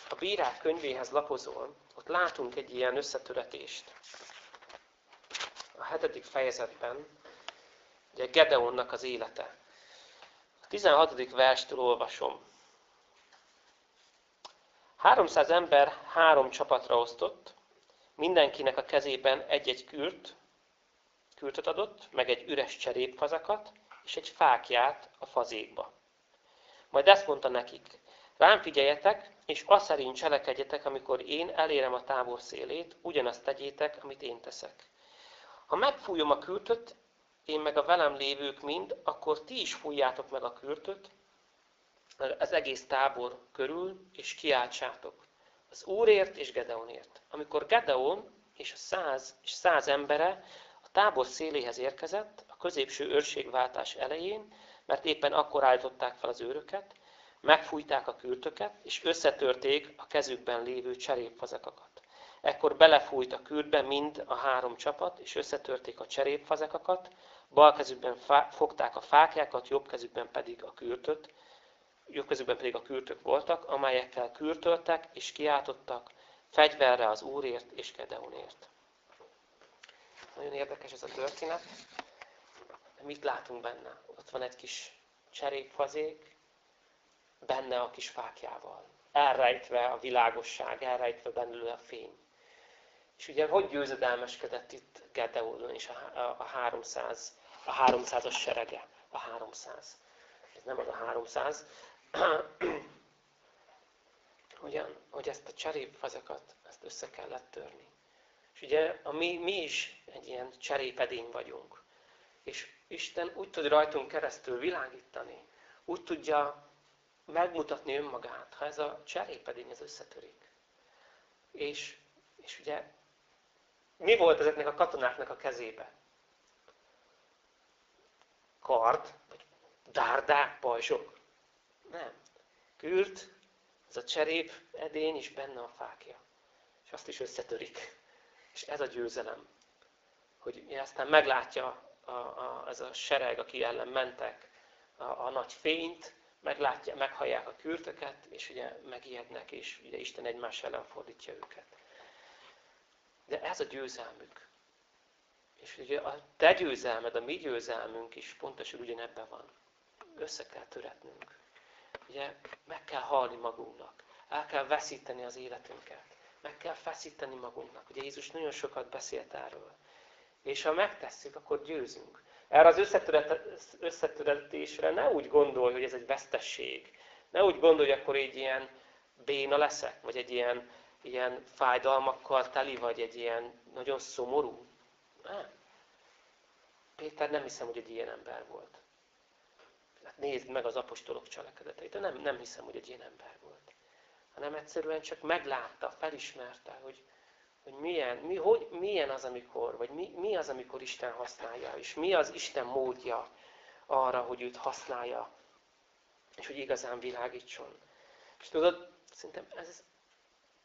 a bírák könyvéhez lapozol, ott látunk egy ilyen összetöretést. A hetedik fejezetben, ugye Gedeonnak az élete. A 16. verstől olvasom. 300 ember három csapatra osztott, mindenkinek a kezében egy-egy kürt, kürtöt adott, meg egy üres cserépfazakat, és egy fákját a fazékba. Majd ezt mondta nekik, rám figyeljetek, és azt szerint cselekedjetek, amikor én elérem a tábor szélét, ugyanazt tegyétek, amit én teszek. Ha megfújom a kürtöt, én meg a velem lévők mind, akkor ti is fújjátok meg a kürtöt, az egész tábor körül, és kiáltsátok. Az Úrért és Gedeonért. Amikor Gedeon és a száz és száz embere a tábor széléhez érkezett, a középső őrségváltás elején, mert éppen akkor állították fel az őröket, megfújták a kürtöket, és összetörték a kezükben lévő cserépfazekakat. Ekkor belefújt a kürtbe mind a három csapat, és összetörték a cserépfazekakat, bal kezükben fogták a fákjákat, jobb kezükben pedig a kürtöt, jobb kezükben pedig a kürtök voltak, amelyekkel kürtöltek és kiáltottak fegyverre az Úrért és Gedeonért. Nagyon érdekes ez a történet. Mit látunk benne? Ott van egy kis cserépfazék, benne a kis fákjával. Elrejtve a világosság, elrejtve bennül a fény. És ugye hogy győzedelmeskedett itt Gedeon és a, a 300, a 300-as serege, a 300. Ez nem az a 300. Ugyan, hogy ezt a cserépfazekat, ezt össze kellett törni. És ugye a mi, mi is egy ilyen cserépedény vagyunk. És Isten úgy tud rajtunk keresztül világítani, úgy tudja megmutatni önmagát, ha ez a cserépedény ez összetörik. És, és ugye mi volt ezeknek a katonáknak a kezébe? Kard, vagy dárdák, pajzsok? Nem. Kürt, ez a cserép edény, és benne a fákja. És azt is összetörik. És ez a győzelem. Hogy aztán meglátja a, a, ez a sereg, aki ellen mentek, a, a nagy fényt, meglátja, meghallják a kürtöket, és ugye megijednek, és ugye Isten egymás ellen fordítja őket. De ez a győzelmük. És ugye a te győzelmed, a mi győzelmünk is pontosan ugyanebben van. Össze kell töretnünk. Ugye meg kell halni magunknak. El kell veszíteni az életünket. Meg kell feszíteni magunknak. Ugye Jézus nagyon sokat beszélt erről. És ha megtesszük, akkor győzünk. Erre az összetöretésre ne úgy gondolj, hogy ez egy vesztesség. Ne úgy gondolj, hogy akkor így ilyen béna leszek, vagy egy ilyen ilyen fájdalmakkal teli, vagy egy ilyen nagyon szomorú? Nem. Péter nem hiszem, hogy egy ilyen ember volt. Nézd meg az apostolok cselekedeteit, de nem, nem hiszem, hogy egy ilyen ember volt. Hanem egyszerűen csak meglátta, felismerte, hogy, hogy milyen, mi, hogy, milyen az, amikor, vagy mi, mi az, amikor Isten használja, és mi az Isten módja arra, hogy őt használja, és hogy igazán világítson. És tudod, szerintem ez,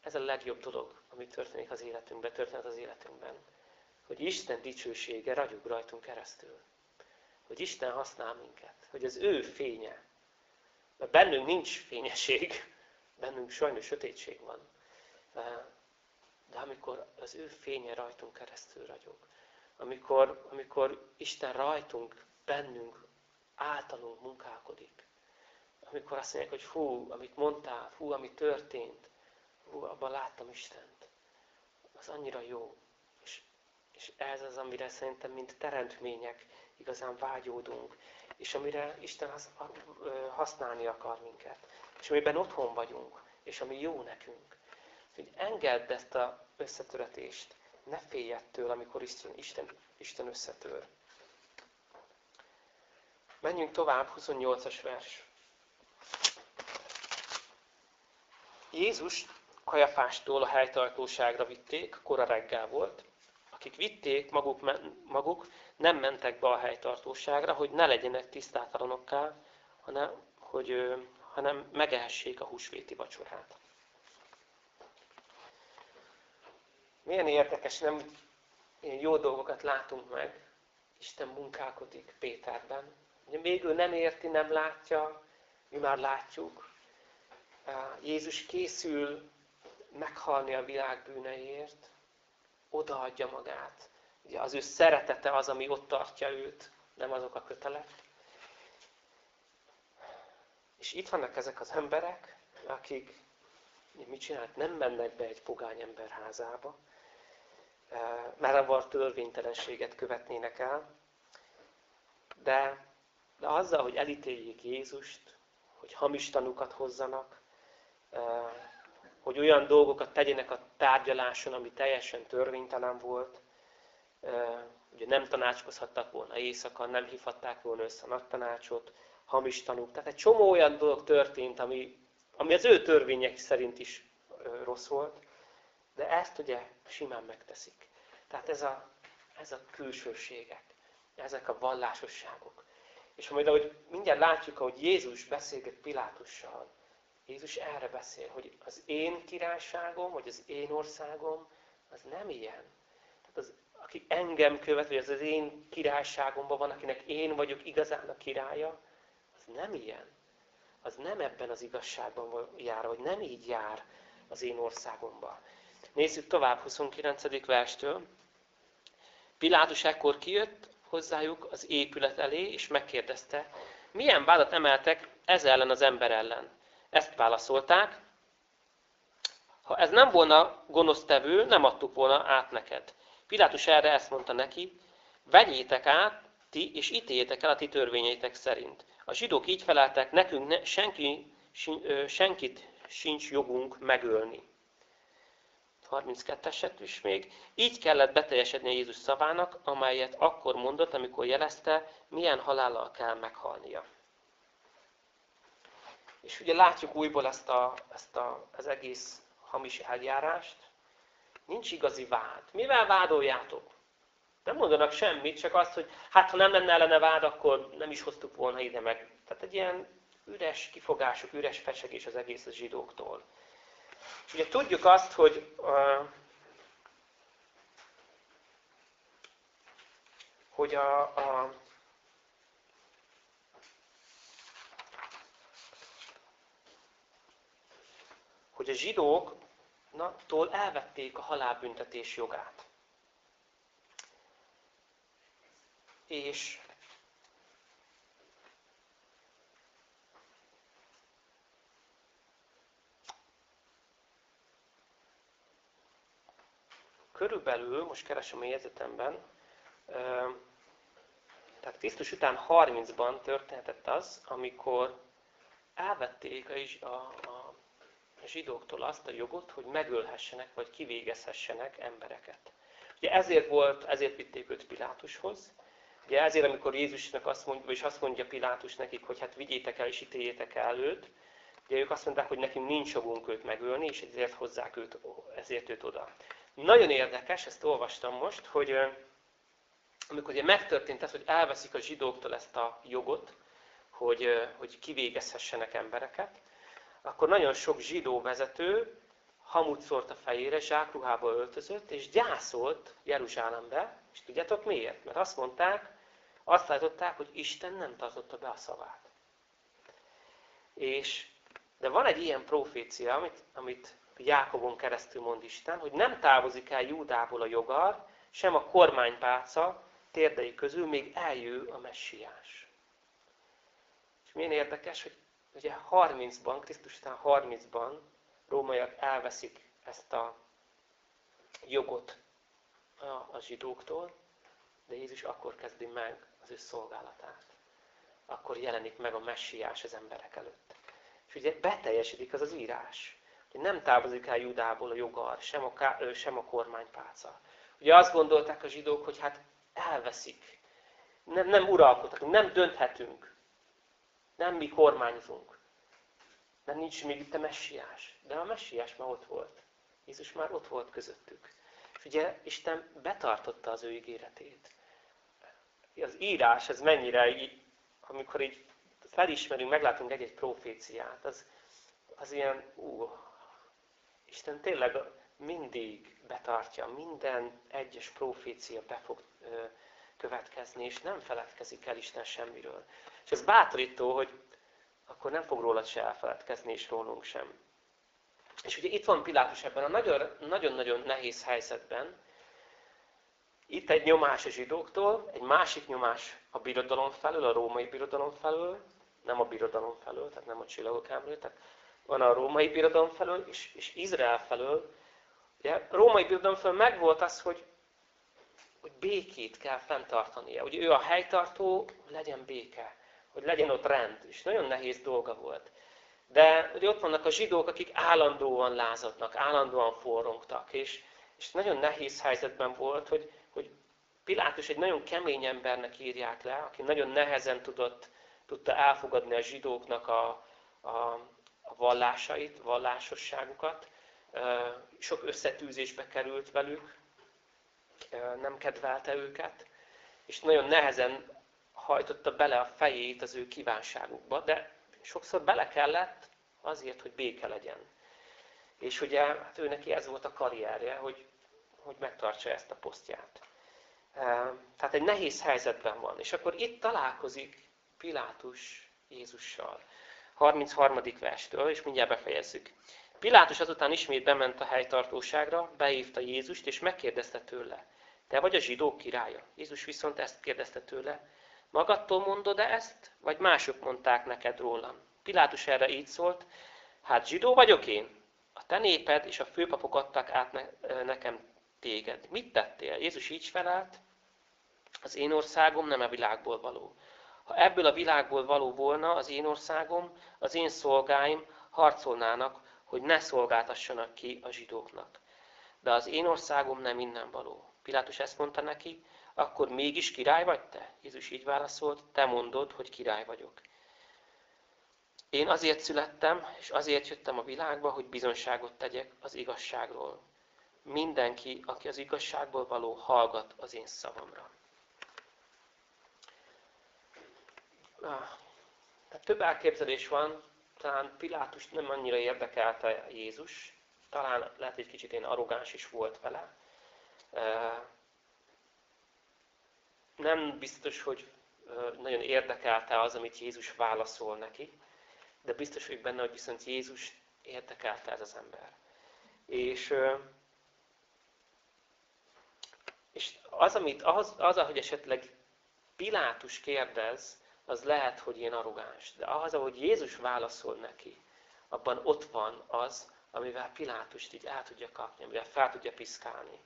ez a legjobb dolog, ami történik az életünkben, történet az életünkben. Hogy Isten dicsősége ragyog rajtunk keresztül. Hogy Isten használ minket. Hogy az ő fénye. Mert bennünk nincs fényesség, bennünk sajnos sötétség van. De amikor az ő fénye rajtunk keresztül ragyog, amikor, amikor Isten rajtunk, bennünk, általunk munkálkodik, amikor azt mondják, hogy fú, amit mondtál, fú, ami történt, hú, abban láttam Istent. Az annyira jó. És, és ez az, amire szerintem, mint teremtmények igazán vágyódunk. És amire Isten használni akar minket. És amiben otthon vagyunk. És ami jó nekünk. Hogy engedd ezt az összetöretést. Ne félj ettől, amikor Isten, Isten, Isten összetör. Menjünk tovább, 28-as vers. Jézus Kajafástól a helytartóságra vitték, kora reggel volt. Akik vitték, maguk, maguk nem mentek be a helytartóságra, hogy ne legyenek tisztátalanokká, hanem, hogy, hanem megehessék a húsvéti vacsorát. Milyen érdekes, nem ilyen jó dolgokat látunk meg. Isten munkálkodik Péterben. Ugye még ő nem érti, nem látja, mi már látjuk. Jézus készül meghalni a világ bűneiért, odaadja magát. Ugye az ő szeretete az, ami ott tartja őt, nem azok a kötelek. És itt vannak ezek az emberek, akik mit csinálnak? Nem mennek be egy pogány ember házába, mert avval törvénytelenséget követnének el, de, de azzal, hogy elítéljék Jézust, hogy hamis tanukat hozzanak, hogy olyan dolgokat tegyenek a tárgyaláson, ami teljesen törvénytelen volt, ugye nem tanácskozhattak volna éjszaka, nem hívhatták volna össze a nagy tanácsot, hamis tanúk. Tehát egy csomó olyan dolog történt, ami, ami az ő törvények szerint is rossz volt, de ezt ugye simán megteszik. Tehát ez a, ez a külsőségek, ezek a vallásosságok. És majd ahogy mindjárt látjuk, ahogy Jézus beszélget Pilátussal, Jézus erre beszél, hogy az én királyságom, vagy az én országom, az nem ilyen. Tehát az, aki engem követ, vagy az az én királyságomban van, akinek én vagyok igazán a királya, az nem ilyen. Az nem ebben az igazságban jár, vagy nem így jár az én országomban. Nézzük tovább 29. verstől. Pilátus ekkor kijött hozzájuk az épület elé, és megkérdezte, milyen vádat emeltek ez ellen az ember ellen. Ezt válaszolták, ha ez nem volna gonosztevő, nem adtuk volna át neked. Pilátus erre ezt mondta neki, vegyétek át ti, és ítéljétek el a ti törvényeitek szerint. A zsidók így feleltek, nekünk ne, senki, senkit sincs jogunk megölni. 32-eset is még. Így kellett beteljesedni a Jézus szavának, amelyet akkor mondott, amikor jelezte, milyen halállal kell meghalnia. És ugye látjuk újból ezt, a, ezt a, az egész hamis eljárást. Nincs igazi vád. Mivel vádoljátok? Nem mondanak semmit, csak azt, hogy hát ha nem lenne ellene vád, akkor nem is hoztuk volna ide meg. Tehát egy ilyen üres kifogások, üres fecsegés az egész a zsidóktól. És ugye tudjuk azt, hogy uh, hogy a, a hogy a zsidóktól elvették a halálbüntetés jogát. És körülbelül, most keresem a jegyzetemben, tehát Krisztus után 30-ban történhetett az, amikor elvették a, a, zsidóktól azt a jogot, hogy megölhessenek, vagy kivégezhessenek embereket. Ugye ezért volt, ezért vitték őt Pilátushoz. Ugye ezért, amikor Jézusnak azt mondja, és azt mondja Pilátus nekik, hogy hát vigyétek el és ítéljétek el őt, ugye ők azt mondták, hogy nekünk nincs jogunk őt megölni, és ezért hozzák őt, ezért őt oda. Nagyon érdekes, ezt olvastam most, hogy amikor ugye megtörtént ez, hogy elveszik a zsidóktól ezt a jogot, hogy, hogy kivégezhessenek embereket, akkor nagyon sok zsidó vezető hamut szórt a fejére, zsákruhába öltözött, és gyászolt Jeruzsálembe, és tudjátok miért? Mert azt mondták, azt látották, hogy Isten nem tartotta be a szavát. És, de van egy ilyen profécia, amit, amit Jákobon keresztül mond Isten, hogy nem távozik el Júdából a jogar, sem a kormánypáca térdei közül, még eljő a messiás. És milyen érdekes, hogy ugye 30-ban, Krisztus után 30-ban rómaiak elveszik ezt a jogot a zsidóktól, de Jézus akkor kezdi meg az ő szolgálatát. Akkor jelenik meg a messiás az emberek előtt. És ugye beteljesedik az az írás. Hogy nem távozik el Judából a jogar, sem a, sem a kormánypáca. Ugye azt gondolták a zsidók, hogy hát elveszik. Nem, nem uralkodhatunk, nem dönthetünk. Nem mi kormányzunk. Mert nincs még itt a messiás. De a messiás már ott volt. Jézus már ott volt közöttük. És ugye Isten betartotta az ő ígéretét. Az írás, ez mennyire, így, amikor így felismerünk, meglátunk egy-egy proféciát, az, az ilyen, ú, Isten tényleg mindig betartja, minden egyes profécia be fog következni, és nem feledkezik el Isten semmiről. És ez bátorító, hogy akkor nem fog rólad se elfeledkezni, és rólunk sem. És ugye itt van Pilátus ebben a nagyon-nagyon nehéz helyzetben. Itt egy nyomás a zsidóktól, egy másik nyomás a birodalom felől, a római birodalom felől, nem a birodalom felől, tehát nem a csillagok háború, tehát van a római birodalom felől, és, és Izrael felől. Ugye, a római birodalom felől megvolt az, hogy, hogy békét kell fenntartania. Ugye ő a helytartó, legyen béke, hogy legyen ott rend, és nagyon nehéz dolga volt. De ugye ott vannak a zsidók, akik állandóan lázadnak, állandóan forrongtak, és, és nagyon nehéz helyzetben volt, hogy, hogy Pilátus egy nagyon kemény embernek írják le, aki nagyon nehezen tudott, tudta elfogadni a zsidóknak a, a, a vallásait, vallásosságukat. Sok összetűzésbe került velük, nem kedvelte őket, és nagyon nehezen hajtotta bele a fejét az ő kívánságukba, de sokszor bele kellett azért, hogy béke legyen. És ugye hát ő neki ez volt a karrierje, hogy, hogy megtartsa ezt a posztját. Tehát egy nehéz helyzetben van. És akkor itt találkozik Pilátus Jézussal. 33. verstől, és mindjárt befejezzük. Pilátus azután ismét bement a helytartóságra, beívta Jézust, és megkérdezte tőle, te vagy a zsidók királya? Jézus viszont ezt kérdezte tőle, Magadtól mondod-e ezt, vagy mások mondták neked rólam? Pilátus erre így szólt, hát zsidó vagyok én? A te néped és a főpapok adtak át ne, nekem téged. Mit tettél? Jézus így felelt, az én országom nem a világból való. Ha ebből a világból való volna az én országom, az én szolgáim harcolnának, hogy ne szolgáltassanak ki a zsidóknak. De az én országom nem innen való. Pilátus ezt mondta neki, akkor mégis király vagy te? Jézus így válaszolt, te mondod, hogy király vagyok. Én azért születtem, és azért jöttem a világba, hogy bizonságot tegyek az igazságról. Mindenki, aki az igazságból való, hallgat az én szavamra. Tehát több elképzelés van, talán Pilátus nem annyira érdekelte Jézus, talán lehet, hogy kicsit én arrogáns is volt vele, nem biztos, hogy nagyon érdekelte az, amit Jézus válaszol neki, de biztos vagyok benne, hogy viszont Jézus érdekelte ez az ember. És, és az, amit, az, az, ahogy esetleg Pilátus kérdez, az lehet, hogy ilyen arrogáns. De az, ahogy Jézus válaszol neki, abban ott van az, amivel Pilátust így el tudja kapni, amivel fel tudja piszkálni.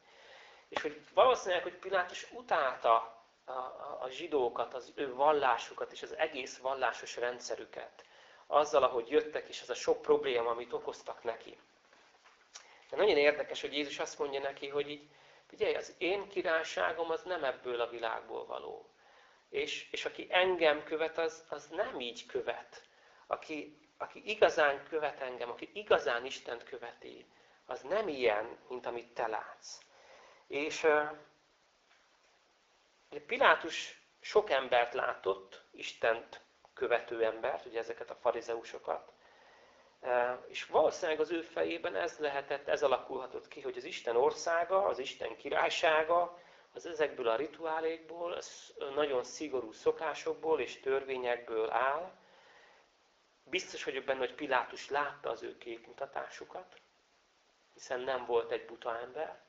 És hogy valószínűleg, hogy Pilátus utálta a, a, zsidókat, az ő vallásukat és az egész vallásos rendszerüket. Azzal, ahogy jöttek, és az a sok probléma, amit okoztak neki. De nagyon érdekes, hogy Jézus azt mondja neki, hogy így, figyelj, az én királyságom az nem ebből a világból való. És, és aki engem követ, az, az nem így követ. Aki, aki igazán követ engem, aki igazán Istent követi, az nem ilyen, mint amit te látsz. És Pilátus sok embert látott, Istent követő embert, ugye ezeket a farizeusokat, e, és valószínűleg az ő fejében ez lehetett, ez alakulhatott ki, hogy az Isten országa, az Isten királysága, az ezekből a rituálékból, az nagyon szigorú szokásokból és törvényekből áll. Biztos vagyok benne, hogy Pilátus látta az ő képmutatásukat, hiszen nem volt egy buta ember,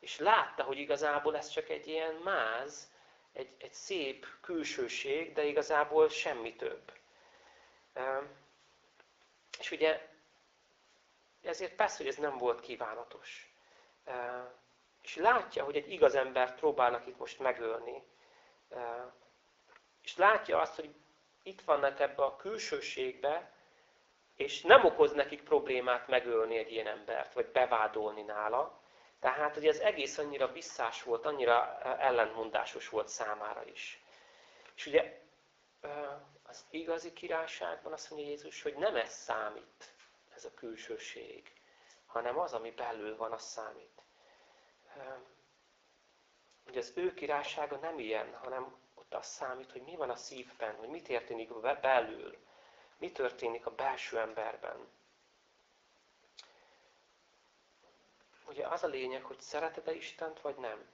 és látta, hogy igazából ez csak egy ilyen máz, egy, egy szép külsőség, de igazából semmi több. És ugye ezért persze, hogy ez nem volt kívánatos. És látja, hogy egy igaz embert próbálnak itt most megölni. És látja azt, hogy itt vannak ebbe a külsőségbe, és nem okoz nekik problémát megölni egy ilyen embert, vagy bevádolni nála, tehát, hogy az egész annyira visszás volt, annyira ellentmondásos volt számára is. És ugye az igazi királyságban azt mondja Jézus, hogy nem ez számít, ez a külsőség, hanem az, ami belül van, az számít. Ugye az ő királysága nem ilyen, hanem ott az számít, hogy mi van a szívben, hogy mi történik belül, mi történik a belső emberben. Ugye az a lényeg, hogy szereted-e Istent, vagy nem.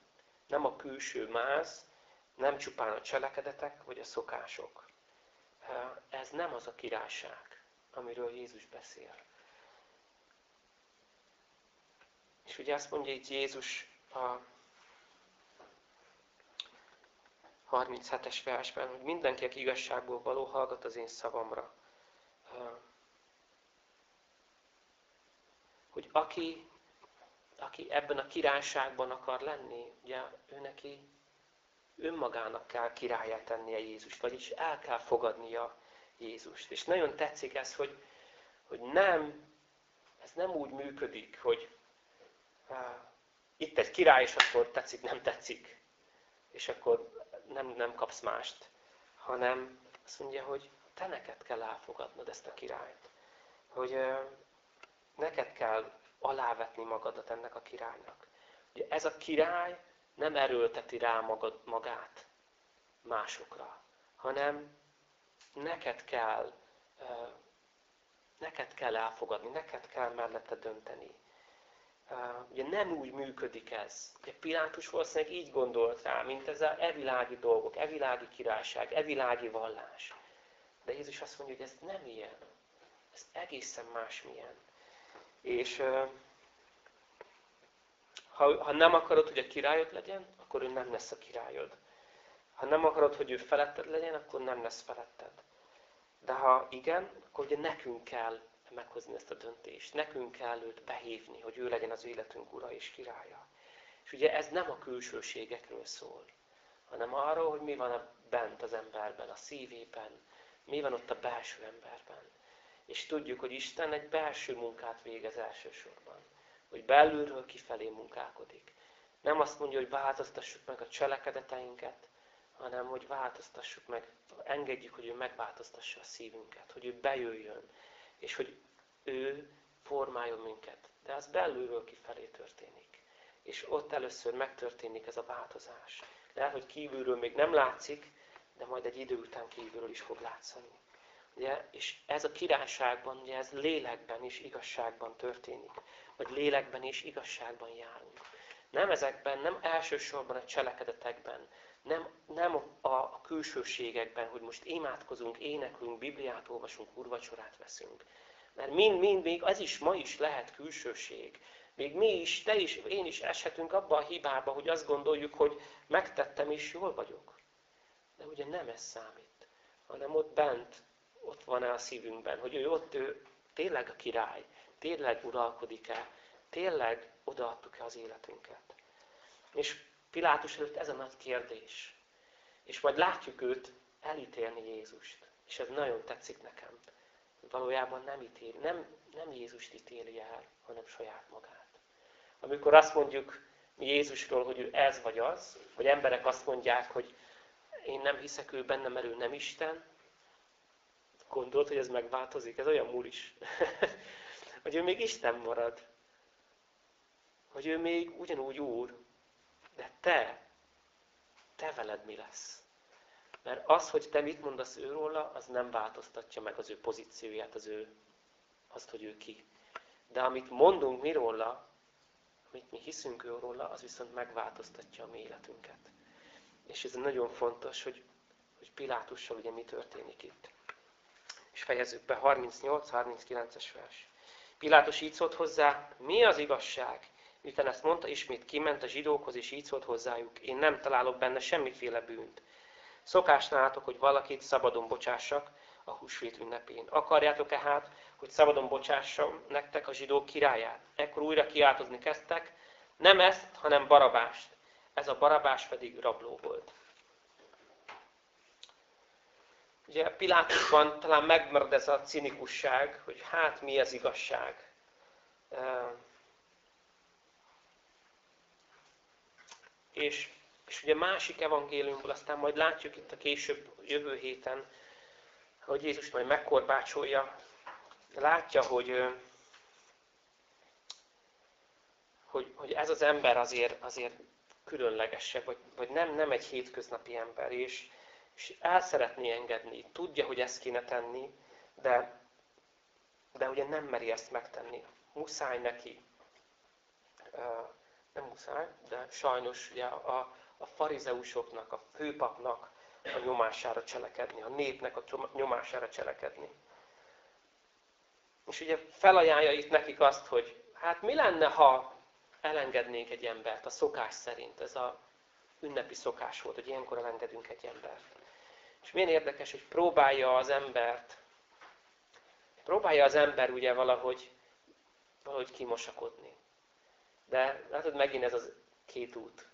Nem a külső máz, nem csupán a cselekedetek, vagy a szokások. Ez nem az a királyság, amiről Jézus beszél. És ugye azt mondja itt Jézus a 37-es versben, hogy mindenki, aki igazságból való, hallgat az én szavamra. Hogy aki, aki ebben a királyságban akar lenni, ugye ő neki önmagának kell királyá tennie Jézust, vagyis el kell fogadnia Jézust. És nagyon tetszik ez, hogy, hogy nem, ez nem úgy működik, hogy uh, itt egy király, és akkor tetszik, nem tetszik. És akkor nem, nem kapsz mást. Hanem azt mondja, hogy te neked kell elfogadnod ezt a királyt. Hogy uh, neked kell alávetni magadat ennek a királynak. Ugye ez a király nem erőlteti rá magad, magát másokra, hanem neked kell, neked kell elfogadni, neked kell mellette dönteni. Ugye nem úgy működik ez. Ugye Pilátus valószínűleg így gondolt rá, mint ez a evilági dolgok, evilági királyság, evilági vallás. De Jézus azt mondja, hogy ez nem ilyen. Ez egészen másmilyen. És ha, ha nem akarod, hogy a királyod legyen, akkor ő nem lesz a királyod. Ha nem akarod, hogy ő feletted legyen, akkor nem lesz feletted. De ha igen, akkor ugye nekünk kell meghozni ezt a döntést. Nekünk kell őt behívni, hogy ő legyen az életünk ura és királya. És ugye ez nem a külsőségekről szól, hanem arról, hogy mi van a bent az emberben, a szívében, mi van ott a belső emberben. És tudjuk, hogy Isten egy belső munkát végez elsősorban hogy belülről kifelé munkálkodik. Nem azt mondja, hogy változtassuk meg a cselekedeteinket, hanem hogy változtassuk meg, engedjük, hogy ő megváltoztassa a szívünket, hogy ő bejöjjön, és hogy ő formáljon minket. De az belülről kifelé történik. És ott először megtörténik ez a változás. Lehet, hogy kívülről még nem látszik, de majd egy idő után kívülről is fog látszani. Ugye? És ez a királyságban, ugye ez lélekben és igazságban történik hogy lélekben és igazságban járunk. Nem ezekben, nem elsősorban a cselekedetekben, nem, nem a, a külsőségekben, hogy most imádkozunk, éneklünk, Bibliát olvasunk, urvacsorát veszünk. Mert mind-mind még az is ma is lehet külsőség. Még mi is, te is, én is eshetünk abba a hibába, hogy azt gondoljuk, hogy megtettem és jól vagyok. De ugye nem ez számít, hanem ott bent, ott van-e a szívünkben, hogy ő ott ő tényleg a király, tényleg uralkodik-e, tényleg odaadtuk-e az életünket. És Pilátus előtt ez a nagy kérdés. És majd látjuk őt elítélni Jézust. És ez nagyon tetszik nekem. Valójában nem, ítél, nem, nem Jézust ítéli el, hanem saját magát. Amikor azt mondjuk mi Jézusról, hogy ő ez vagy az, vagy emberek azt mondják, hogy én nem hiszek ő benne, mert ő nem Isten, gondolt, hogy ez megváltozik? Ez olyan múlis. hogy ő még Isten marad. Hogy ő még ugyanúgy Úr. De te, te veled mi lesz? Mert az, hogy te mit mondasz őróla, az nem változtatja meg az ő pozícióját, az ő, azt, hogy ő ki. De amit mondunk mi róla, amit mi hiszünk őróla, az viszont megváltoztatja a mi életünket. És ez nagyon fontos, hogy, hogy Pilátussal ugye mi történik itt. És fejezzük be 38-39-es vers. Pilátus így szólt hozzá, mi az igazság? Miután ezt mondta, ismét kiment a zsidókhoz, és így szólt hozzájuk, én nem találok benne semmiféle bűnt. Szokás nálatok, hogy valakit szabadon bocsássak a húsvét ünnepén. Akarjátok-e hát, hogy szabadon bocsássam nektek a zsidók királyát? Ekkor újra kiáltozni kezdtek, nem ezt, hanem barabást. Ez a barabás pedig rabló volt. Ugye Pilátusban talán megmarad ez a cinikusság, hogy hát mi az igazság. És, és ugye másik evangéliumból, aztán majd látjuk itt a később, jövő héten, hogy Jézus majd megkorbácsolja, látja, hogy, hogy, hogy ez az ember azért, azért különlegesebb, vagy, vagy nem, nem egy hétköznapi ember, és, és el szeretné engedni, tudja, hogy ezt kéne tenni, de, de ugye nem meri ezt megtenni. Muszáj neki. Nem muszáj, de sajnos ugye a, a farizeusoknak, a főpapnak a nyomására cselekedni, a népnek a nyomására cselekedni. És ugye felajánlja itt nekik azt, hogy hát mi lenne, ha elengednénk egy embert a szokás szerint. Ez a ünnepi szokás volt, hogy ilyenkor elengedünk egy embert. És milyen érdekes, hogy próbálja az embert, próbálja az ember ugye valahogy, valahogy kimosakodni. De látod, megint ez az két út.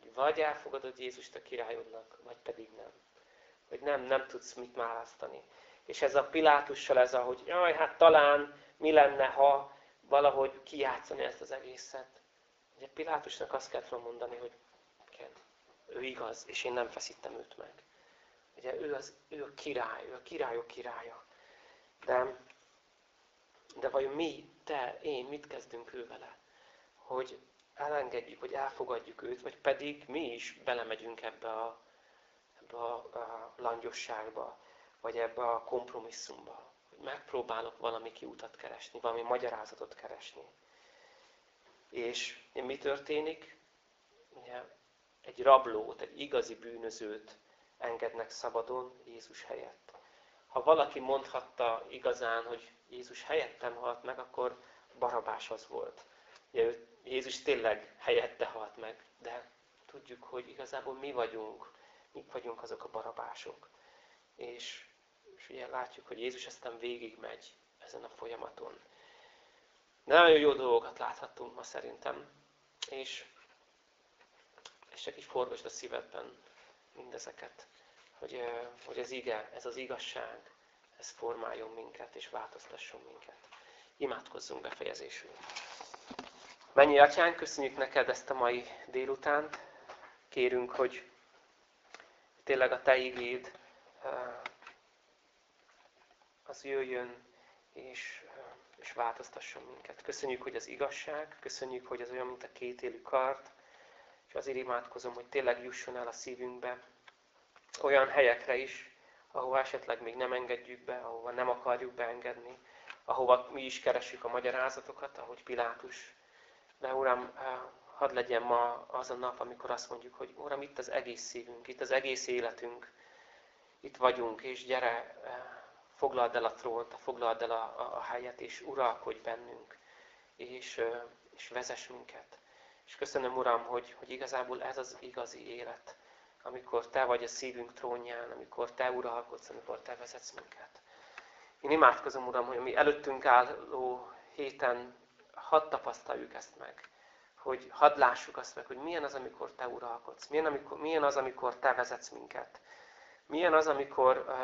Hogy vagy elfogadod Jézust a királyodnak, vagy pedig nem. Hogy nem, nem tudsz mit választani. És ez a Pilátussal ez a, hogy jaj, hát talán mi lenne, ha valahogy kijátszani ezt az egészet. Ugye Pilátusnak azt kellett mondani, hogy ő igaz, és én nem feszítem őt meg. Ugye ő, az, ő a király, ő a királyok királya. De, de vajon mi, te, én, mit kezdünk ő vele? Hogy elengedjük, hogy elfogadjuk őt, vagy pedig mi is belemegyünk ebbe a, ebbe a, a langyosságba, vagy ebbe a kompromisszumba. Hogy megpróbálok valami kiutat keresni, valami magyarázatot keresni. És mi történik? Ugye, egy rablót, egy igazi bűnözőt engednek szabadon Jézus helyett. Ha valaki mondhatta igazán, hogy Jézus helyettem halt meg, akkor Barabás az volt. Ugye, Jézus tényleg helyette halt meg, de tudjuk, hogy igazából mi vagyunk, mi vagyunk azok a barabások. És, és ugye látjuk, hogy Jézus aztán végigmegy ezen a folyamaton. De nagyon jó dolgokat láthattunk ma szerintem. És, és csak így forgasd a szívedben mindezeket hogy, hogy ez ige, ez az igazság, ez formáljon minket és változtasson minket. Imádkozzunk befejezésül. Mennyi atyán, köszönjük neked ezt a mai délutánt. Kérünk, hogy tényleg a te igéd az jöjjön és, és változtasson minket. Köszönjük, hogy az igazság, köszönjük, hogy az olyan, mint a két élő kart, és azért imádkozom, hogy tényleg jusson el a szívünkbe, olyan helyekre is, ahova esetleg még nem engedjük be, ahova nem akarjuk beengedni, ahova mi is keresjük a magyarázatokat, ahogy Pilátus. De Uram, eh, hadd legyen ma az a nap, amikor azt mondjuk, hogy Uram, itt az egész szívünk, itt az egész életünk, itt vagyunk, és gyere, eh, foglald el a trónt, foglald el a, a, helyet, és uralkodj bennünk, és, eh, és vezess minket. És köszönöm, Uram, hogy, hogy igazából ez az igazi élet amikor Te vagy a szívünk trónján, amikor Te uralkodsz, amikor Te vezetsz minket. Én imádkozom, Uram, hogy mi előttünk álló héten hadd tapasztaljuk ezt meg. Hogy hadd lássuk azt meg, hogy milyen az, amikor Te uralkodsz. Milyen, amikor, milyen az, amikor Te vezetsz minket. Milyen az, amikor,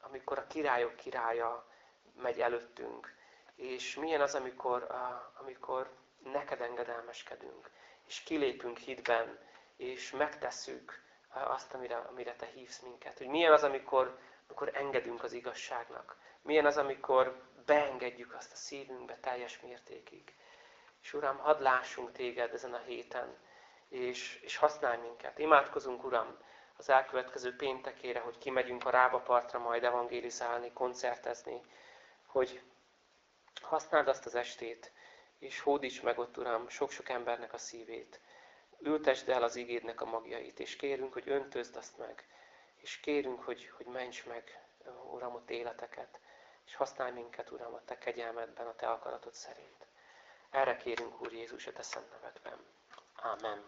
amikor a királyok királya megy előttünk. És milyen az, amikor, amikor neked engedelmeskedünk. És kilépünk hitben, és megtesszük azt, amire, amire Te hívsz minket. Hogy milyen az, amikor, amikor engedünk az igazságnak. Milyen az, amikor beengedjük azt a szívünkbe teljes mértékig. És Uram, hadd lássunk Téged ezen a héten, és, és használj minket. Imádkozunk, Uram, az elkövetkező péntekére, hogy kimegyünk a Rábapartra majd evangélizálni, koncertezni, hogy használd azt az estét, és hódíts meg ott, Uram, sok-sok embernek a szívét, ültesd el az igédnek a magjait, és kérünk, hogy öntözd azt meg, és kérünk, hogy, hogy ments meg, Uram, ott életeket, és használj minket, Uram, a Te kegyelmedben, a Te akaratod szerint. Erre kérünk, Úr Jézus, a Te szent nevedben. Amen.